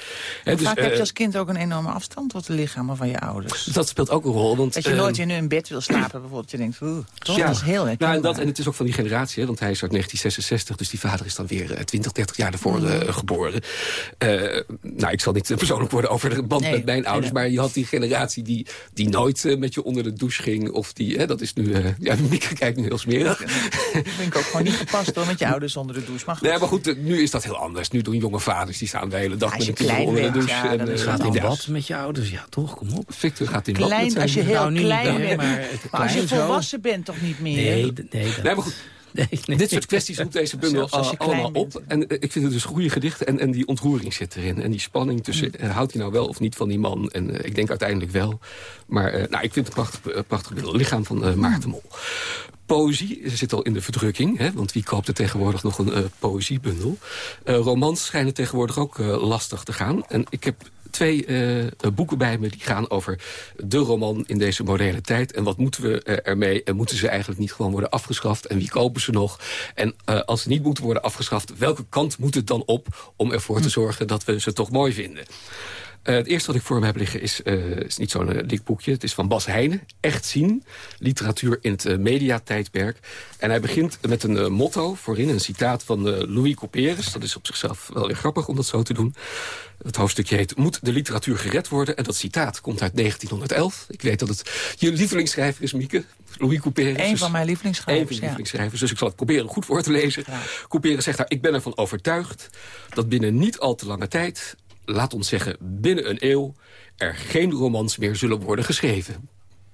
Hè, dus, Vaak heb eh, je als kind ook een enorme afstand tot de lichamen van je ouders. dat speelt ook een rol. Want, Dat je eh, nooit in hun bed wil slapen bijvoorbeeld. Je denkt, oeh, dat is heel nou, en, dat, en het is ook van die generatie, hè, want hij is uit 1966... dus die vader is dan weer eh, 20, 30 jaar ervoor Mm. eh, geboren. Eh, nou, ik zal niet persoonlijk worden over de band Nee, met mijn ouders... maar je had die generatie die, die nooit eh, met je onder de douche ging. Of die, hè, dat is nu... eh, ja, Mieke kijkt nu heel smerig. Dat vind ik ook gewoon niet gepast hoor, met je ouders onder de douche. Maar goed. Nee, maar goed, eh, nu is dat heel anders. Nu doen jonge vaders, die staan de hele dag met een kinderen onder de douche. ja, dan en, eh, Gaat in bad met je ouders, ja toch, kom op. Victor gaat in bad met Klein, zijn- als je heel Nou, klein dan, bent. maar als je zo. volwassen bent toch niet meer? Nee, nee, dat- Nee, maar goed. <laughs> nee, nee. Dit soort kwesties roept deze bundel allemaal bent. op. En eh, ik vind het dus goede gedichten. En, en die ontroering zit erin. En die spanning tussen, Mm. eh, houdt hij nou wel of niet van die man? En eh, ik denk uiteindelijk wel. Maar nou, ik vind het een prachtig, prachtig bundel. Lichaam van Maarten Mol. Poëzie zit al in de verdrukking. Hè, want wie koopt er tegenwoordig nog een eh, poëziebundel? Eh, romans schijnen tegenwoordig ook eh, lastig te gaan. En ik heb twee boeken bij me die gaan over de roman in deze moderne tijd. En wat moeten we ermee? En moeten ze eigenlijk niet gewoon worden afgeschaft? En wie kopen ze nog? En als ze niet moeten worden afgeschaft, welke kant moet het dan op... om ervoor te zorgen dat we ze toch mooi vinden? Eh, het eerste wat ik voor me heb liggen is, eh, is niet zo'n eh, dik boekje. Het is van Bas Heijnen. Echt zien. Literatuur in het mediatijdperk. En hij begint met een motto voorin. Een citaat van Louis Couperus. Dat is op zichzelf wel weer grappig om dat zo te doen. Het hoofdstukje heet Moet de literatuur gered worden? En dat citaat komt uit 1911. Ik weet dat het je lievelingsschrijver is, Mieke. Louis Couperus. Een Dus- van mijn een lievelingsschrijvers, van je ja. lievelingsschrijvers. Dus ik zal het proberen goed voor te lezen. Couperus zegt daar, ik ben ervan overtuigd... dat binnen niet al te lange tijd, laat ons zeggen binnen een eeuw... er geen romans meer zullen worden geschreven.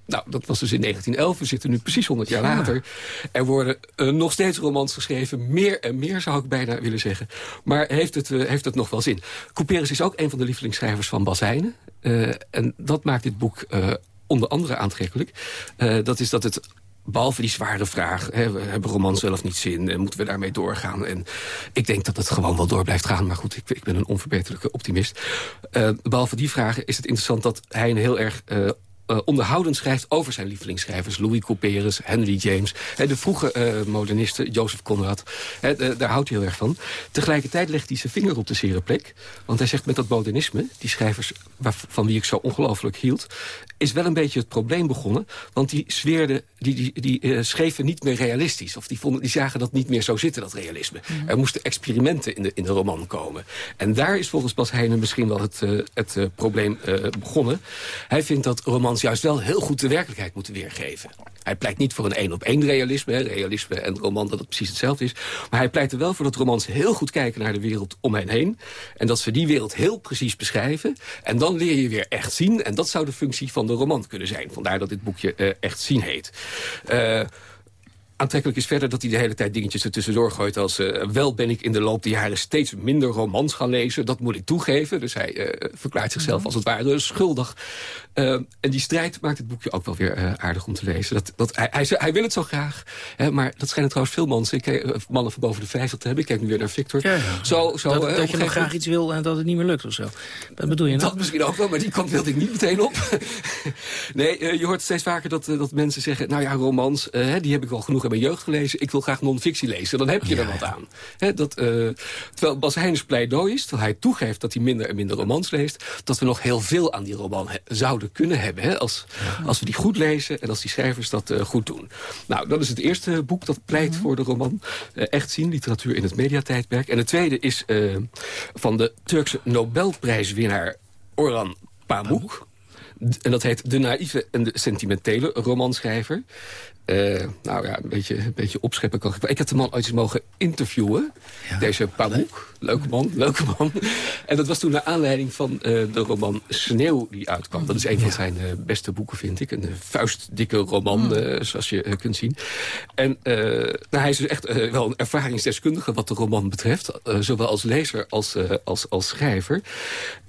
Nou, dat was dus in 1911. We zitten nu precies 100 jaar later. Er worden eh, nog steeds romans geschreven. Meer en meer, zou ik bijna willen zeggen. Maar heeft het, eh, heeft het nog wel zin? Couperus is ook een van de lievelingsschrijvers van Bas Heijnen. Eh, en dat maakt dit boek onder andere aantrekkelijk. Dat is dat het Behalve die zware vraag, hè, we hebben romans zelf niet zin... en moeten we daarmee doorgaan? En ik denk dat het gewoon wel door blijft gaan. Maar goed, ik, ik ben een onverbeterlijke optimist. Eh, behalve die vragen is het interessant dat hij een heel erg... eh, eh, onderhoudend schrijft over zijn lievelingsschrijvers. Louis Couperus, Henry James. Hè, de vroege eh, modernisten, Joseph Conrad. Hè, daar houdt hij heel erg van. Tegelijkertijd legt hij zijn vinger op de zere plek. Want hij zegt met dat modernisme, die schrijvers van wie ik zo ongelooflijk hield... is wel een beetje het probleem begonnen. Want die zweerden, die, die, die eh, schreven niet meer realistisch. Of die, vonden, die zagen dat niet meer zo zitten, dat realisme. Er moesten experimenten in de, in de roman komen. En daar is volgens Bas Heijnen misschien wel het, eh, het eh, probleem begonnen. Hij vindt dat romans juist wel heel goed de werkelijkheid moeten weergeven. Hij pleit niet voor een één-op-één realisme. Hè, realisme en roman dat het precies hetzelfde is. Maar hij pleit er wel voor dat romans heel goed kijken naar de wereld om hen heen. En dat ze die wereld heel precies beschrijven. En dan leer je weer echt zien. En dat zou de functie van roman kunnen zijn. Vandaar dat dit boekje eh, Echt zien heet. Aantrekkelijk is verder dat hij de hele tijd dingetjes er tussendoor gooit... als eh, wel ben ik in de loop der jaren steeds minder romans gaan lezen. Dat moet ik toegeven. Dus hij eh, verklaart zichzelf als het ware schuldig. Eh, en die strijd maakt het boekje ook wel weer aardig om te lezen. Dat, dat, hij, hij, hij wil het zo graag. Hè, maar dat schijnen trouwens veel mensen, ik, kijk, mannen van boven de 50 te hebben. Ik kijk nu weer naar Victor. Ja, ja. Zo, zo, dat, je nog graag iets wil en dat het niet meer lukt of zo. Dat bedoel je nou? dat misschien ook wel, maar die kant wilde ik niet meteen op. <laughs> nee, je hoort steeds vaker dat, dat mensen zeggen... nou ja, romans, die heb ik al genoeg mijn jeugd gelezen. Ik wil graag non-fictie lezen. Dan heb je er wat aan. Dat, eh, terwijl Bas Heijners pleidooi is, terwijl hij toegeeft... dat hij minder en minder romans leest... dat we nog heel veel aan die roman he- zouden kunnen hebben. Als, als we die goed lezen en als die schrijvers dat eh, goed doen. Nou, dat is het eerste boek dat pleit voor de roman. Eh, echt zien, literatuur in het mediatijdperk. En het tweede is van de Turkse Nobelprijswinnaar Orhan Pamuk. En dat heet De Naïeve en de Sentimentele romanschrijver. Uh, nou ja, een beetje, een beetje opscheppen kan ik. Ik heb de man ooit eens mogen interviewen. Deze Pamuk. Leuke man, leuke man. En dat was toen naar aanleiding van uh, de roman Sneeuw die uitkwam. Dat is een van zijn uh, beste boeken, vind ik. Een vuistdikke roman, mm. zoals je kunt zien. En nou, hij is dus echt wel een ervaringsdeskundige wat de roman betreft. zowel als lezer als, als, als schrijver.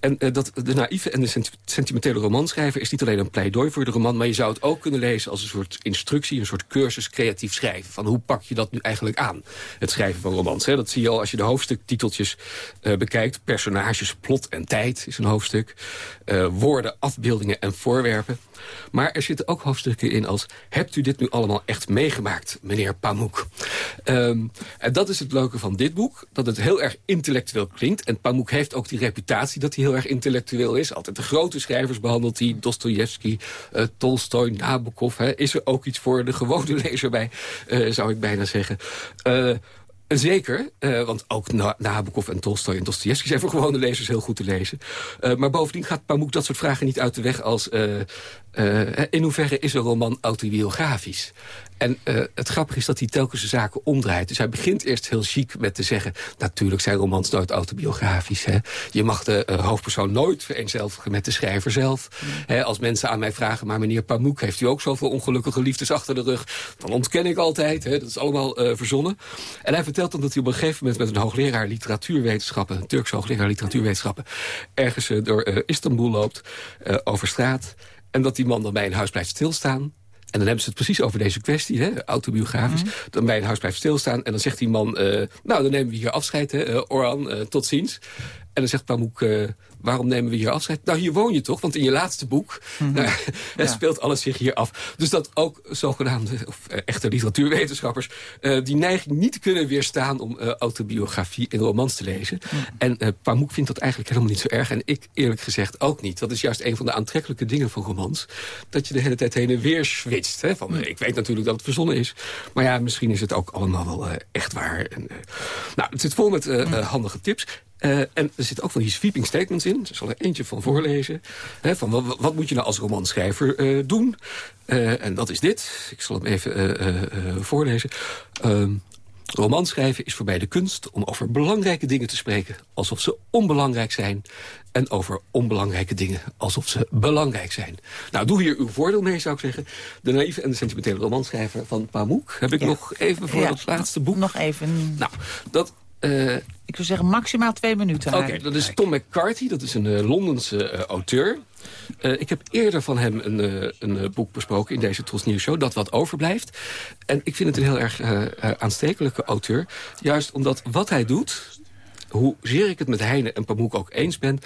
En dat de naïeve en de sentimentele romanschrijver... is niet alleen een pleidooi voor de roman... maar je zou het ook kunnen lezen als een soort instructie... een soort cursus creatief schrijven. Van hoe pak je dat nu eigenlijk aan, het schrijven van romans. Hè? Dat zie je al als je de hoofdstuktiteltjes uh, bekijkt. Personages, plot en tijd is een hoofdstuk. Uh, woorden, afbeeldingen en voorwerpen. Maar er zitten ook hoofdstukken in als... hebt u dit nu allemaal echt meegemaakt, meneer Pamuk? Um, en dat is het leuke van dit boek, dat het heel erg intellectueel klinkt. En Pamuk heeft ook die reputatie dat hij heel erg intellectueel is. Altijd de grote schrijvers behandelt hij. Dostojevski, uh, Tolstoy, Nabokov. Hè. Is er ook iets voor de gewone <laughs> lezer bij, uh, zou ik bijna zeggen. Uh, Zeker, uh, want ook Nabokov en Tolstoy en Dostoevsky zijn voor gewone lezers heel goed te lezen. Maar bovendien gaat Pamuk dat soort vragen niet uit de weg als... in hoeverre is een roman autobiografisch? En uh, het grappige is dat hij telkens de zaken omdraait. Dus hij begint eerst heel chic met te zeggen... natuurlijk zijn romans nooit autobiografisch. Hè? Je mag de uh, hoofdpersoon nooit vereenzelvigen met de schrijver zelf. Mm. als mensen aan mij vragen... maar meneer Pamuk, heeft u ook zoveel ongelukkige liefdes achter de rug? Dan ontken ik altijd. Hè? Dat is allemaal verzonnen. En hij vertelt dan dat hij op een gegeven moment... met een hoogleraar literatuurwetenschappen... een Turkse hoogleraar literatuurwetenschappen... ergens door Istanbul loopt, over straat... En dat die man dan bij een huis blijft stilstaan. En dan hebben ze het precies over deze kwestie, hè, autobiografisch. Mhm. Dan bij een huis blijft stilstaan en dan zegt die man... Uh, nou, dan nemen we hier afscheid, hè, uh, Oran, uh, tot ziens. En dan zegt Pamuk, waarom nemen we hier afscheid? Nou, hier woon je toch? Want in je laatste boek mm -hmm. <laughs> ja. speelt alles zich hier af. Dus dat ook zogenaamde, of uh, echte literatuurwetenschappers... Uh, die neiging niet kunnen weerstaan om uh, autobiografie in romans te lezen. Mm. En Pamuk vindt dat eigenlijk helemaal niet zo erg. En ik eerlijk gezegd ook niet. Dat is juist een van de aantrekkelijke dingen van romans. Dat je de hele tijd heen en weer switcht. Hè? Van, ik weet natuurlijk dat het verzonnen is. Maar ja, misschien is het ook allemaal wel echt waar. En, nou, het zit vol met handige tips. Uh, en er zitten ook van die sweeping statements in. Ik zal er eentje van voorlezen. Van wat, wat, moet je nou als romanschrijver uh, doen? Uh, en dat is dit. Ik zal hem even voorlezen. Ehm, romanschrijven is voorbij de kunst om over belangrijke dingen te spreken... alsof ze onbelangrijk zijn. En over onbelangrijke dingen alsof ze belangrijk zijn. Nou, doe hier uw voordeel mee, zou ik zeggen. De naïeve en de sentimentele romanschrijver van Pamuk. Heb ik ja. nog even voor ja, het laatste boek. Nog even. Nou, dat uh, ik zou zeggen maximaal twee minuten. Oké, okay, dat is Tom McCarthy, dat is een uh, Londense uh, auteur. ik heb eerder van hem een, een boek besproken in deze Tros Nieuws Show, dat wat overblijft. En ik vind het een heel erg aanstekelijke auteur. Juist omdat wat hij doet, hoezeer ik het met Heine en Pamuk ook eens ben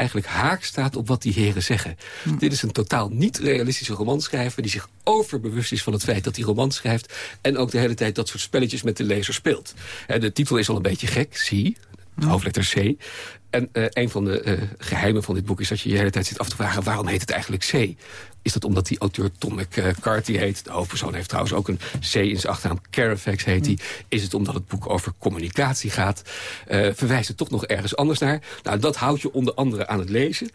eigenlijk haak staat op wat die heren zeggen. Hm. Dit is een totaal niet realistische romanschrijver... die zich overbewust is van het feit dat hij romans schrijft... en ook de hele tijd dat soort spelletjes met de lezer speelt. De titel is al een beetje gek, zie, hm. hoofdletter C. En uh, een van de uh, geheimen van dit boek is dat je je de hele tijd zit af te vragen... waarom heet het eigenlijk C? Is dat omdat die auteur Tom McCarthy heet? De hoofdpersoon heeft trouwens ook een C in zijn achternaam. Carafax heet hij. Is het omdat het boek over communicatie gaat? Uh, verwijst het toch nog ergens anders naar? Nou, dat houdt je onder andere aan het lezen.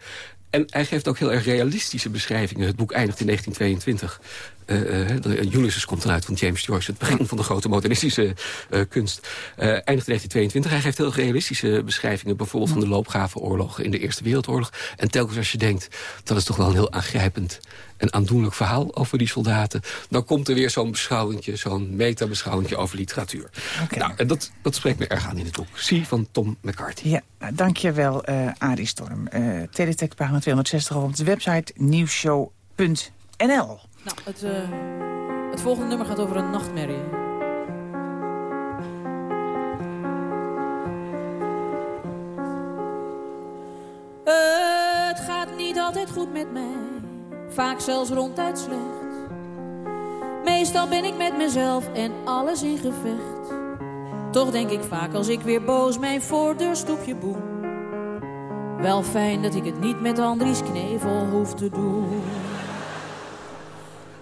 En hij geeft ook heel erg realistische beschrijvingen. Het boek eindigt in 1922. Uh, uh, Ulysses komt eruit van James Joyce. Het begin van de grote modernistische uh, kunst. eindigt in 1922. Hij geeft heel realistische beschrijvingen. Bijvoorbeeld van de loopgravenoorlog in de Eerste Wereldoorlog. En telkens als je denkt, dat is toch wel een heel aangrijpend en aandoenlijk verhaal over die soldaten. Dan komt er weer zo'n beschouwingje, zo'n metabeschouwingje over literatuur. Okay. Nou, en dat, dat spreekt me erg aan in het boek. Zie van Tom McCarthy. Ja, nou, dankjewel uh, Arie Storm. Uh, Teletext pagina 260 op de website nieuwshow.nl. Nou, het, uh, het volgende nummer gaat over een nachtmerrie. Het gaat niet altijd goed met mij, vaak zelfs ronduit slecht. Meestal ben ik met mezelf en alles in gevecht. Toch denk ik vaak als ik weer boos mijn voordeurstoepje boem. Wel fijn dat ik het niet met Andries Knevel hoef te doen.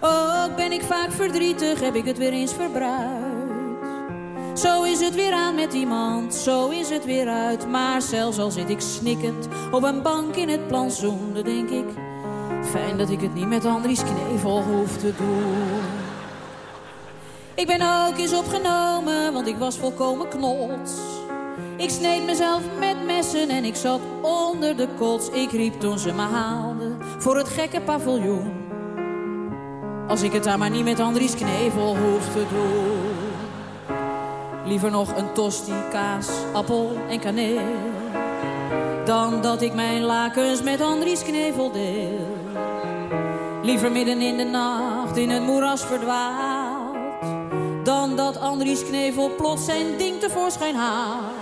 Ook ben ik vaak verdrietig, heb ik het weer eens verbruikt. Zo is het weer aan met iemand, zo is het weer uit. Maar zelfs al zit ik snikkend op een bank in het plantsoen, dan denk ik... Fijn dat ik het niet met Andries Knevel hoef te doen. Ik ben ook eens opgenomen, want ik was volkomen knots. Ik sneed mezelf met messen en ik zat onder de kots. Ik riep toen ze me haalden voor het gekke paviljoen. Als ik het daar maar niet met Andries Knevel hoef te doen. Liever nog een tosti, kaas, appel en kaneel. Dan dat ik mijn lakens met Andries Knevel deel. Liever midden in de nacht in het moeras verdwaald. Dan dat Andries Knevel plots zijn ding tevoorschijn haalt.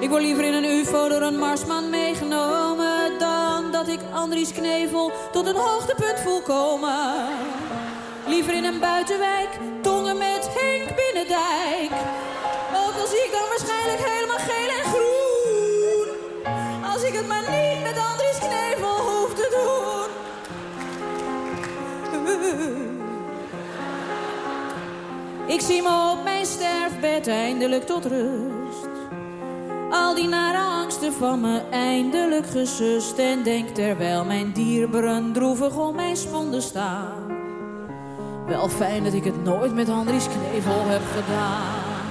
Ik word liever in een ufo door een marsman meegenomen... dan dat ik Andries Knevel tot een hoogtepunt voel komen. Liever in een buitenwijk, Ik zie me op mijn sterfbed eindelijk tot rust. Al die nare angsten van me eindelijk gesust. En denk terwijl mijn dierberen droevig om mijn sponden staan. Wel fijn dat ik het nooit met Andries Knevel heb gedaan.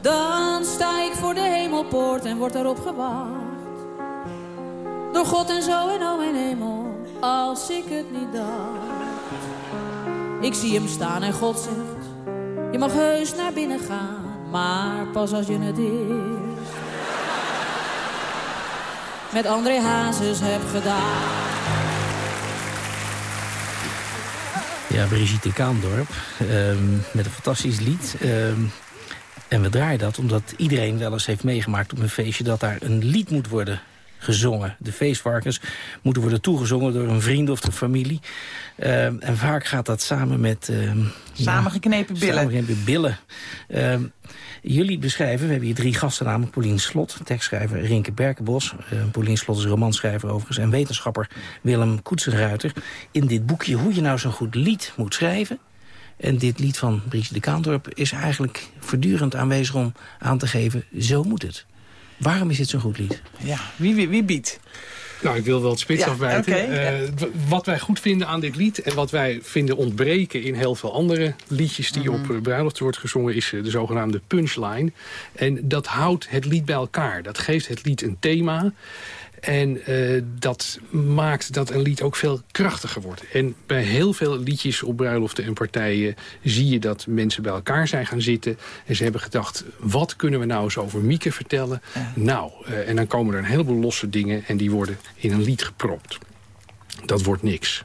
Dan sta ik voor de hemelpoort en word daarop gewacht. Door God en zo en oh mijn hemel, als ik het niet dacht. Ik zie hem staan en God zegt, je mag heus naar binnen gaan. Maar pas als je het eerst met André Hazes hebt gedaan. Ja, Brigitte Kaandorp, ehm, met een fantastisch lied. Ehm, en we draaien dat omdat iedereen wel eens heeft meegemaakt op een feestje... dat daar een lied moet worden gezongen. De feestvarkens moeten worden toegezongen door een vriend of de familie. Ehm, en vaak gaat dat samen met... ehm, Samengeknepen ja, billen. Samengeknepen billen. Ehm, jullie beschrijven, we hebben hier drie gasten namelijk. Paulien Slot, tekstschrijver Rinke Berkenbos. Paulien Slot is romanschrijver overigens. En wetenschapper Willem Koetsenruiter. In dit boekje hoe je nou zo'n goed lied moet schrijven. En dit lied van Brigitte de Kaandorp is eigenlijk voortdurend aanwezig om aan te geven... zo moet het. Waarom is dit zo'n goed lied? Ja, wie, wie, wie biedt? Nou, ik wil wel het spits Ja, afwijten. Eh, ja. Wat wij goed vinden aan dit lied... en wat wij vinden ontbreken in heel veel andere liedjes... die Mhm. op uh, bruiloft wordt gezongen... is eh, de zogenaamde punchline. En dat houdt het lied bij elkaar. Dat geeft het lied een thema... En eh, dat maakt dat een lied ook veel krachtiger wordt. En bij heel veel liedjes op bruiloften en partijen... zie je dat mensen bij elkaar zijn gaan zitten. En ze hebben gedacht, wat kunnen we nou eens over Mieke vertellen? Nou, eh, en dan komen er een heleboel losse dingen... en die worden in een lied gepropt. Dat wordt niks.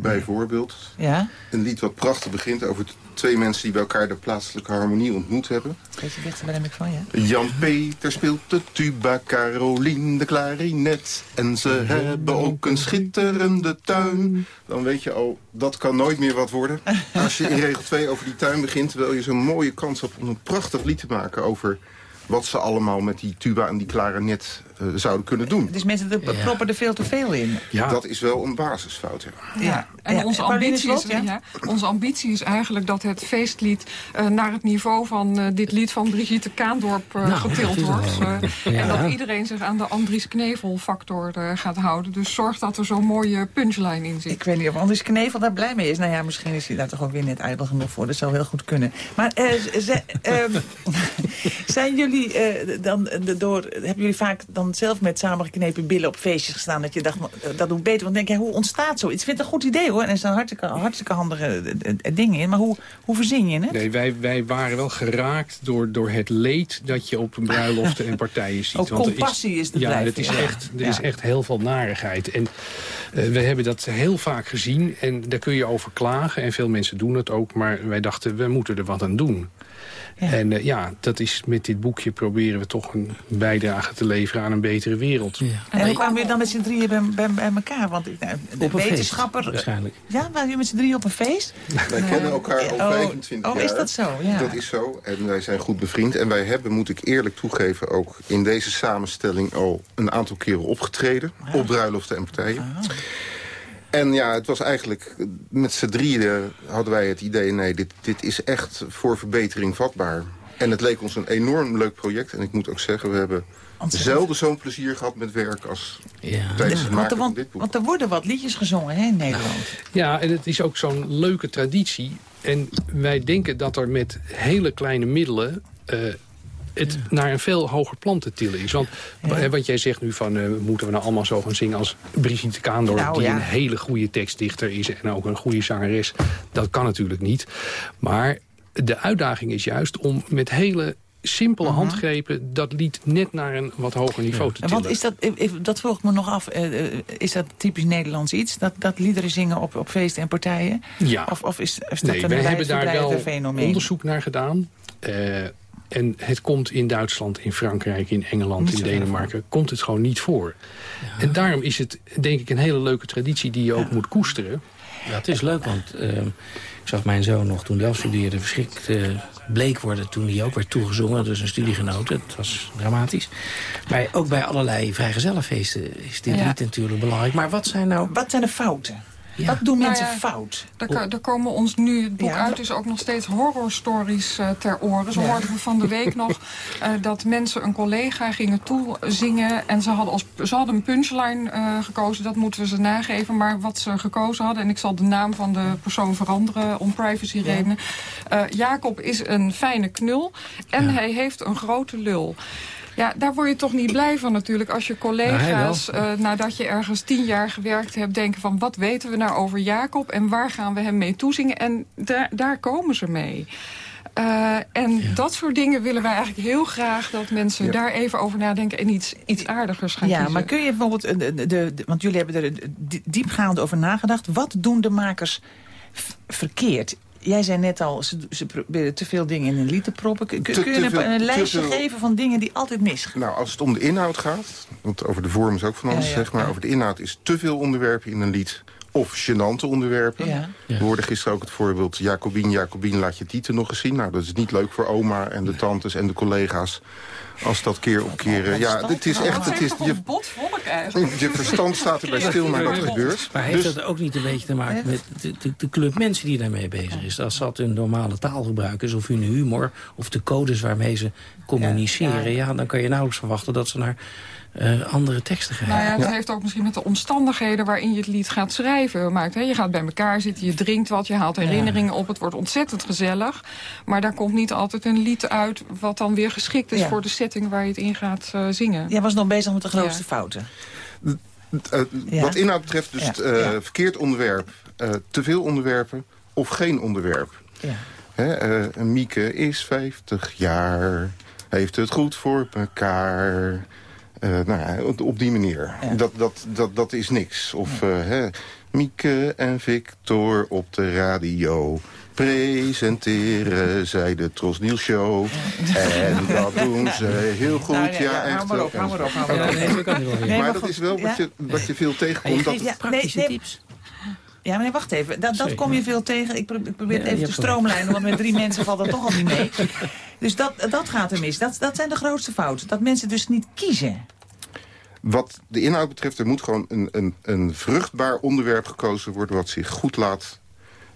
Bijvoorbeeld Ja? een lied wat prachtig begint over twee mensen die bij elkaar de plaatselijke harmonie ontmoet hebben. Beetje dichter bij de microfoon, ja? Jan Peter speelt de tuba, Carolien de klarinet. En ze hebben ook een schitterende tuin. Dan weet je al, dat kan nooit meer wat worden. <laughs> Als je in regel 2 over die tuin begint... terwijl je zo'n mooie kans hebt om een prachtig lied te maken... over wat ze allemaal met die tuba en die klarinet eh, zouden kunnen doen. Dus mensen de, proppen er veel te veel in. Dat is wel een basisfout, ja. Ja. En Ja, onze, ambitie is, ja? ja, onze ambitie is eigenlijk dat het feestlied eh, naar het niveau van eh, dit lied van Brigitte Kaandorp eh, Nou, getild wordt. Eh, ja. En dat iedereen zich aan de Andries Knevel factor eh, gaat houden. Dus zorg dat er zo'n mooie punchline in zit. Ik weet niet of Andries Knevel daar blij mee is. Nou ja, misschien is hij daar toch ook weer net ijdel genoeg voor. Dat zou heel goed kunnen. Maar eh, ze- <laughs> ehm, <laughs> zijn jullie eh, dan door... Hebben jullie vaak dan zelf met samengeknepen billen op feestjes gestaan... dat je dacht, nou, dat doe ik beter? Want dan denk je, hoe ontstaat zoiets? Ik vind het een goed idee hoor. En er staan hartstikke, hartstikke handige eh, eh, dingen in. Maar hoe, hoe verzin je het? Nee, wij, wij waren wel geraakt door, door het leed dat je op een bruiloften en partijen ziet. <laughs> Ook Want compassie is de Ja, het is Ja. echt, er Ja. is echt heel veel narigheid. En eh, we hebben dat heel vaak gezien en daar kun je over klagen. En veel mensen doen het ook, maar wij dachten, we moeten er wat aan doen. En eh, ja, dat is met dit boekje proberen we toch een bijdrage te leveren aan een betere wereld. En hoe kwamen jullie dan met z'n drieën bij, bij, bij elkaar? Want ik, nou, de Op een feest, wetenschapper... waarschijnlijk. Ja, waren jullie met z'n drieën op een feest? Wij kennen elkaar al Oh, 25 oh, jaar. is dat zo? Ja. Dat is zo. En wij zijn goed bevriend. En wij hebben, moet ik eerlijk toegeven, ook in deze samenstelling al een aantal keren opgetreden. Op bruiloften en partijen. En ja, het was eigenlijk, met z'n drieën hadden wij het idee... nee, dit, dit is echt voor verbetering vatbaar. En het leek ons een enorm leuk project. En ik moet ook zeggen, we hebben zelden zo'n plezier gehad met werk... als tijdens het Want, maken er- van want, dit boek. want er worden wat liedjes gezongen hè, in Nederland. Ja, en het is ook zo'n leuke traditie. En wij denken dat er met hele kleine middelen... Uh, het naar een veel hoger plan te tillen is. Want ja. wat jij zegt nu van... Uh, moeten we nou allemaal zo gaan zingen als Brigitte Kaandor... Nou, die een hele goede tekstdichter is en ook een goede zangeres. Dat kan natuurlijk niet. Maar de uitdaging is juist om met hele simpele Mhm. handgrepen... dat lied net naar een wat hoger niveau te En tillen. Want is dat, ik- dat vroeg ik me nog af, eh, eh, is dat typisch Nederlands iets? Dat, dat liederen zingen op, op feesten en partijen? Ja. Of, of is, is dat nee, een wij hebben daar wel fenomeen? onderzoek naar gedaan. Eh, en het komt in Duitsland, in Frankrijk, in Engeland, Niet in Denemarken... komt het gewoon niet voor. En daarom is het, denk ik, een hele leuke traditie... die je ook moet koesteren. Ja, het is leuk, want eh, ik zag mijn zoon nog toen hij studeerde... verschrikt eh, bleek worden toen hij ook werd toegezongen. Dus een studiegenoot, het was dramatisch. Maar ook bij allerlei vrijgezellenfeesten is dit Ja. lied natuurlijk belangrijk. Maar wat zijn nou... Wat zijn de fouten? Ja. Wat doen Nou mensen ja, fout? Er, ko- er komen ons nu, het boek Ja. uit, is ook nog steeds horrorstories eh, ter oren. Zo hoorden we van de week nog <laughs> eh, dat mensen een collega gingen toezingen... en ze hadden, als, ze hadden een punchline eh, gekozen, dat moeten we ze nageven. Maar wat ze gekozen hadden, en ik zal de naam van de persoon veranderen... om privacyredenen. Eh, Jacob is een fijne knul en hij heeft een grote lul. Ja, daar word je toch niet blij van natuurlijk. Als je collega's, Nou, eh, nadat je ergens tien jaar gewerkt hebt... denken van wat weten we nou over Jacob en waar gaan we hem mee toezingen? En daar, daar komen ze mee. Eh, en dat soort dingen willen wij eigenlijk heel graag... dat mensen Ja. daar even over nadenken en iets, iets aardigers gaan Ja, kiezen. maar kun je bijvoorbeeld, eh, de, de, de- want jullie hebben er di- diepgaand over nagedacht. Wat doen de makers verkeerd? Jij zei net al, ze, ze proberen te veel dingen in een lied te proppen. Kun, kun Te- je een, veel- een te lijstje veel- geven van dingen die altijd misgaan? Nou, als het om de inhoud gaat, want over de vorm is ook van alles Ja, ja, zeg maar. ja. Over de inhoud is te veel onderwerpen in een lied. Of gênante onderwerpen. Ja. We hoorden gisteren ook het voorbeeld... Jacobien, Jacobien, laat je tieten nog eens zien. Nou, dat is niet leuk voor oma en de tantes en de collega's. Als dat keer op keer... eh, Ja, het is echt... Het is je, een bot volk eigenlijk? <laughs> je verstand staat erbij stil, maar dat gebeurt. Maar heeft Dus- dat ook niet een beetje te maken met de, de, de club mensen die daarmee bezig is? Als dat hun normale taalgebruik is, of hun humor, of de codes waarmee ze communiceren... ja, dan kan je nauwelijks verwachten dat ze naar eh, andere teksten gaan. Nou ja, het heeft ook misschien met de omstandigheden waarin je het lied gaat schrijven maakt. Hè? Je gaat bij elkaar zitten, je drinkt wat, je haalt herinneringen op. Het wordt ontzettend gezellig. Maar daar komt niet altijd een lied uit wat dan weer geschikt is Ja. voor de setting waar je het in gaat eh, zingen. Jij was nog bezig met de grootste Ja. fouten. Eh, Ja. Wat inhoud betreft dus Ja, eh, ja. verkeerd onderwerp, eh, te veel onderwerpen of geen onderwerp. Ja. Hè, eh, Mieke is 50 jaar, heeft het goed voor elkaar. Eh, nou ja, op, die manier. Ja. Dat, dat, dat, dat is niks. Of eh, hè, Mieke en Victor op de radio presenteren <laughs> zij de Tros Nieuws Show. En <laughs> dat doen ze heel goed. Nou, nee, ja, echt maar wel. op, hou maar op, hou maar Ja, op. nee, maar maar dat is wel wat je, wat je veel tegenkomt. Dat praktische tips. Ja, maar nee, wacht even. Dat, dat kom je veel tegen. Ik pro- ik probeer het even te stroomlijnen, want met drie <laughs> mensen valt dat toch al niet mee. Dus dat, dat gaat er mis. Dat, dat zijn de grootste fouten. Dat mensen dus niet kiezen. Wat de inhoud betreft, er moet gewoon een, een, een vruchtbaar onderwerp gekozen worden... wat zich goed laat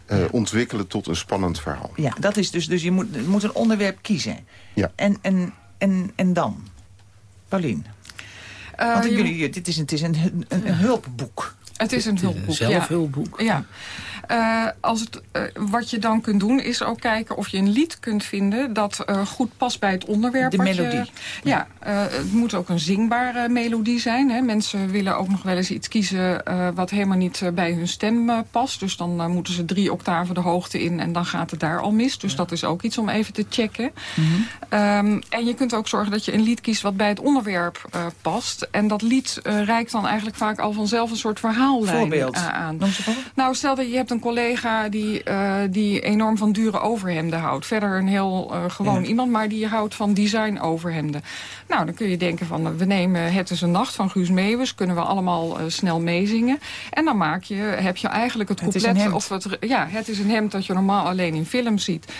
eh, ontwikkelen tot een spannend verhaal. Ja, dat is dus, dus je moet, je moet een onderwerp kiezen. Ja. En, en, en, en dan? Paulien. Eh, Want je- jullie, dit is, een, het is een, een, een hulpboek. Het is een hulpboek, ja. zelfhulpboek. Ja. Eh, als het, eh, wat je dan kunt doen is ook kijken of je een lied kunt vinden... dat eh, goed past bij het onderwerp. De melodie. Je, ja, het moet ook een zingbare melodie zijn. Hè. Mensen willen ook nog wel eens iets kiezen... wat helemaal niet bij hun stem past. Dus dan moeten ze drie octaven de hoogte in... en dan gaat het daar al mis. Dus dat is ook iets om even te checken. Ehm, en je kunt ook zorgen dat je een lied kiest wat bij het onderwerp past. En dat lied reikt dan eigenlijk vaak al vanzelf een soort verhaallijn Voorbeeld. aan. Noem ze voorbeeld. Nou, stel dat je hebt een collega die, eh, die enorm van dure overhemden houdt. Verder een heel eh, gewoon Ja. iemand, maar die houdt van design overhemden. Nou, dan kun je denken van, eh, we nemen Het is een nacht van Guus Meeuwis. Kunnen we allemaal snel meezingen. En dan maak je, heb je eigenlijk het Het couplet... hemd. Of het, ja, het is een hemd dat je normaal alleen in films ziet.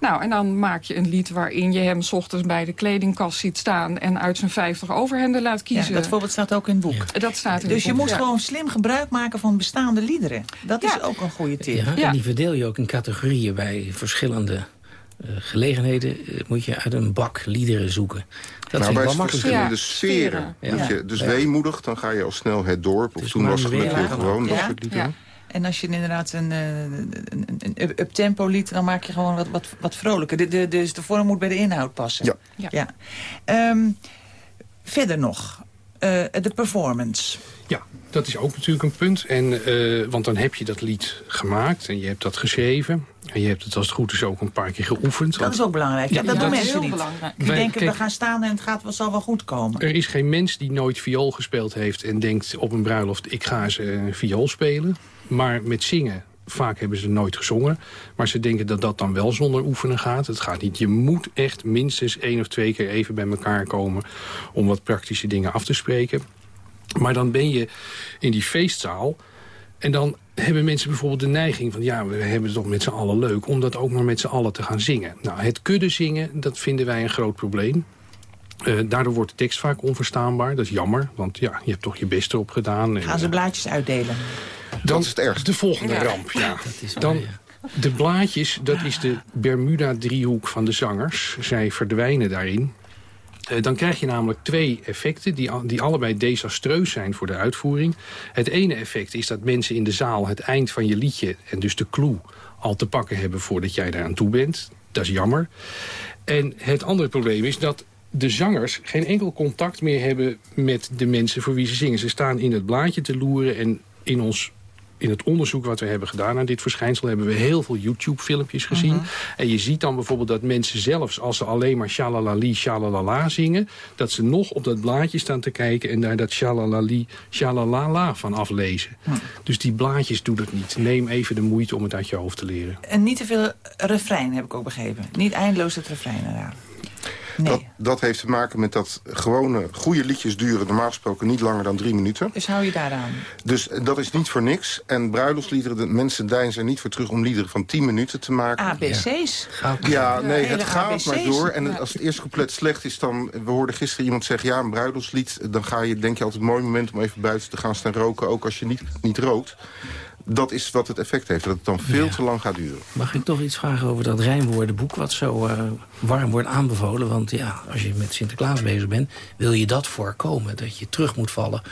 Nou, en dan maak je een lied waarin je hem 's ochtends bij de kledingkast ziet staan... en uit zijn 50 overhemden laat Ja, kiezen. dat voorbeeld staat ook in het boek. Dat staat in Dus het je boek, moet ja. gewoon slim gebruik maken van bestaande liederen. Dat is Ja. ook een goede tip. Ja, Ja. En die verdeel je ook in categorieën bij verschillende eh, gelegenheden. eh, moet je uit een bak liederen zoeken. Dat nou, bij wel makkelijk. verschillende Ja, sferen. sferen. Moet Ja. je, dus Ja. weemoedig, dan ga je al snel het dorp. Of Dus toen was het gelukkig gewoon, dat Ja. soort liederen. En als je inderdaad een, eh, een, een up-tempo lied... dan maak je gewoon wat, wat, wat vrolijker. De, de, dus de vorm moet bij de inhoud passen. Ja. ja. ja. Ehm, verder nog, uh, de performance. Ja, dat is ook natuurlijk een punt. En, uh, want dan heb je dat lied gemaakt en je hebt dat geschreven. En je hebt het als het goed is ook een paar keer geoefend. Dat is ook belangrijk. Ja, dat doen mensen niet. Belangrijk. Die Wij, denken, kijk, we gaan staan en het gaat, wel, zal wel goed komen. Er is geen mens die nooit viool gespeeld heeft... en denkt op een bruiloft, ik ga ze een viool spelen. Maar met zingen, vaak hebben ze nooit gezongen. Maar ze denken dat dat dan wel zonder oefenen gaat. Het gaat niet. Je moet echt minstens één of twee keer even bij elkaar komen... om wat praktische dingen af te spreken. Maar dan ben je in die feestzaal... en dan hebben mensen bijvoorbeeld de neiging van... ja, we hebben het toch met z'n allen leuk... om dat ook maar met z'n allen te gaan zingen. Nou, het kudde zingen, dat vinden wij een groot probleem. Uh, daardoor wordt de tekst vaak onverstaanbaar. Dat is jammer, want ja, je hebt toch je best erop gedaan. Gaan ze blaadjes uitdelen? Dan is het ergst. De volgende ja. ramp, ja. <laughs> Dan, de blaadjes, dat is de Bermuda-driehoek van de zangers. Zij verdwijnen daarin. Uh, dan krijg je namelijk twee effecten die, die allebei desastreus zijn voor de uitvoering. Het ene effect is dat mensen in de zaal het eind van je liedje... en dus de clue al te pakken hebben voordat jij daar aan toe bent. Dat is jammer. En het andere probleem is dat de zangers geen enkel contact meer hebben met de mensen voor wie ze zingen. Ze staan in het blaadje te loeren en in ons in het onderzoek wat we hebben gedaan aan dit verschijnsel... hebben we heel veel YouTube-filmpjes gezien. Mhm. En je ziet dan bijvoorbeeld dat mensen zelfs... als ze alleen maar shalalali, shalalala zingen... dat ze nog op dat blaadje staan te kijken... en daar dat shalalali, shalalala van aflezen. Dus die blaadjes doen het niet. Neem even de moeite om het uit je hoofd te leren. En niet te veel refrein, heb ik ook begrepen. Niet eindeloos het refrein eraan. Nee. Dat, dat heeft te maken met dat gewone goede liedjes duren normaal gesproken niet langer dan drie minuten. Dus hou je daaraan? Dus dat is niet voor niks. En bruiloftsliederen, de mensen deinzen er niet voor terug om liederen van tien minuten te maken. ABC's? Ja, ja nee, het gaat ABC's. maar door. En als het eerste couplet slecht is, dan... We hoorden gisteren iemand zeggen, ja, een bruiloftslied... dan ga je, denk je altijd een mooi moment om even buiten te gaan staan roken. Ook als je niet, niet rookt dat is wat het effect heeft, dat het dan veel te lang gaat duren. Mag ik toch iets vragen over dat rijmwoordenboek... wat zo uh, warm wordt aanbevolen? Want ja, als je met Sinterklaas bezig bent... wil je dat voorkomen, dat je terug moet vallen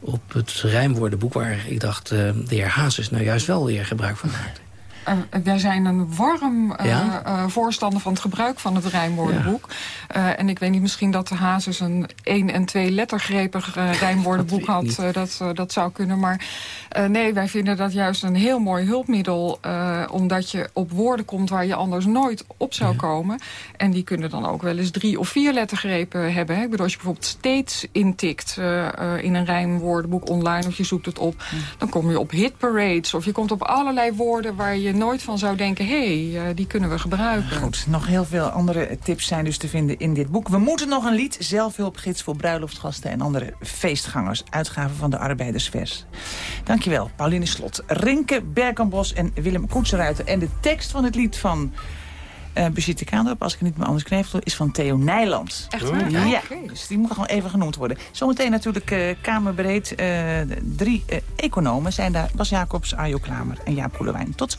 op het rijmwoordenboek... waar ik dacht, uh, de heer Hazes nou juist wel weer gebruik van maakt. Uh, wij zijn een warm ja? uh, voorstander van het gebruik van het rijmwoordenboek. Ja. en ik weet niet, misschien dat de Hazes een één- en twee lettergrepig <laughs> rijmwoordenboek had. dat, dat zou kunnen, maar nee, wij vinden dat juist een heel mooi hulpmiddel. omdat je op woorden komt waar je anders nooit op zou ja. komen. En die kunnen dan ook wel eens drie of vier lettergrepen hebben. Hè? Ik bedoel, als je bijvoorbeeld steeds intikt in een rijmwoordenboek online... of je zoekt het op, dan kom je op hitparades... of je komt op allerlei woorden waar je nooit van zou denken... hé, hey, uh, die kunnen we gebruiken. Goed, nog heel veel andere tips zijn dus te vinden in dit boek. We moeten nog een lied, zelfhulpgids voor bruiloftgasten... en andere feestgangers, uitgaven van de Arbeidersvers. Dankjewel, Pauline Slot, Rinke Berkenbos en Willem Koetseruiter. En de tekst van het lied van... Uh, Brigitte Kaandorp, als ik het niet meer anders knevel, is van Theo Nijland. Echt waar? Ja, okay. dus die moet gewoon even genoemd worden. Zometeen natuurlijk uh, kamerbreed. Uh, drie economen zijn daar. Bas Jacobs, Arjo Klamer en Jaap Koelewijn. Tot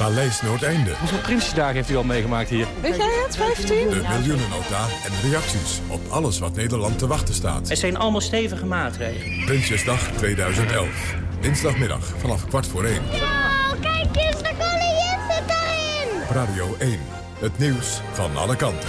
Paleis Noordeinde. Hoeveel Prinsjesdagen heeft u al meegemaakt hier? Weet jij het, 15? De miljoenennota en reacties op alles wat Nederland te wachten staat. Het zijn allemaal stevige maatregelen. Prinsjesdag 2011. Dinsdagmiddag vanaf kwart voor één. Wow, kijk eens, de koningin zit daarin! Radio 1. Het nieuws van alle kanten.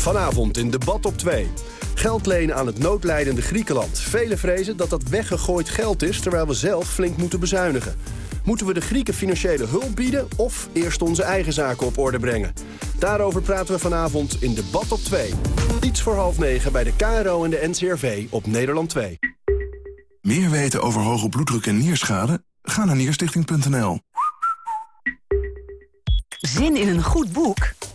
Vanavond in debat op 2. Geld lenen aan het noodlijdende Griekenland. Velen vrezen dat dat weggegooid geld is, terwijl we zelf flink moeten bezuinigen. Moeten we de Grieken financiële hulp bieden of eerst onze eigen zaken op orde brengen? Daarover praten we vanavond in debat op 2. Iets voor half negen bij de KRO en de NCRV op Nederland 2. Meer weten over hoge bloeddruk en nierschade? Ga naar nierstichting.nl. Zin in een goed boek?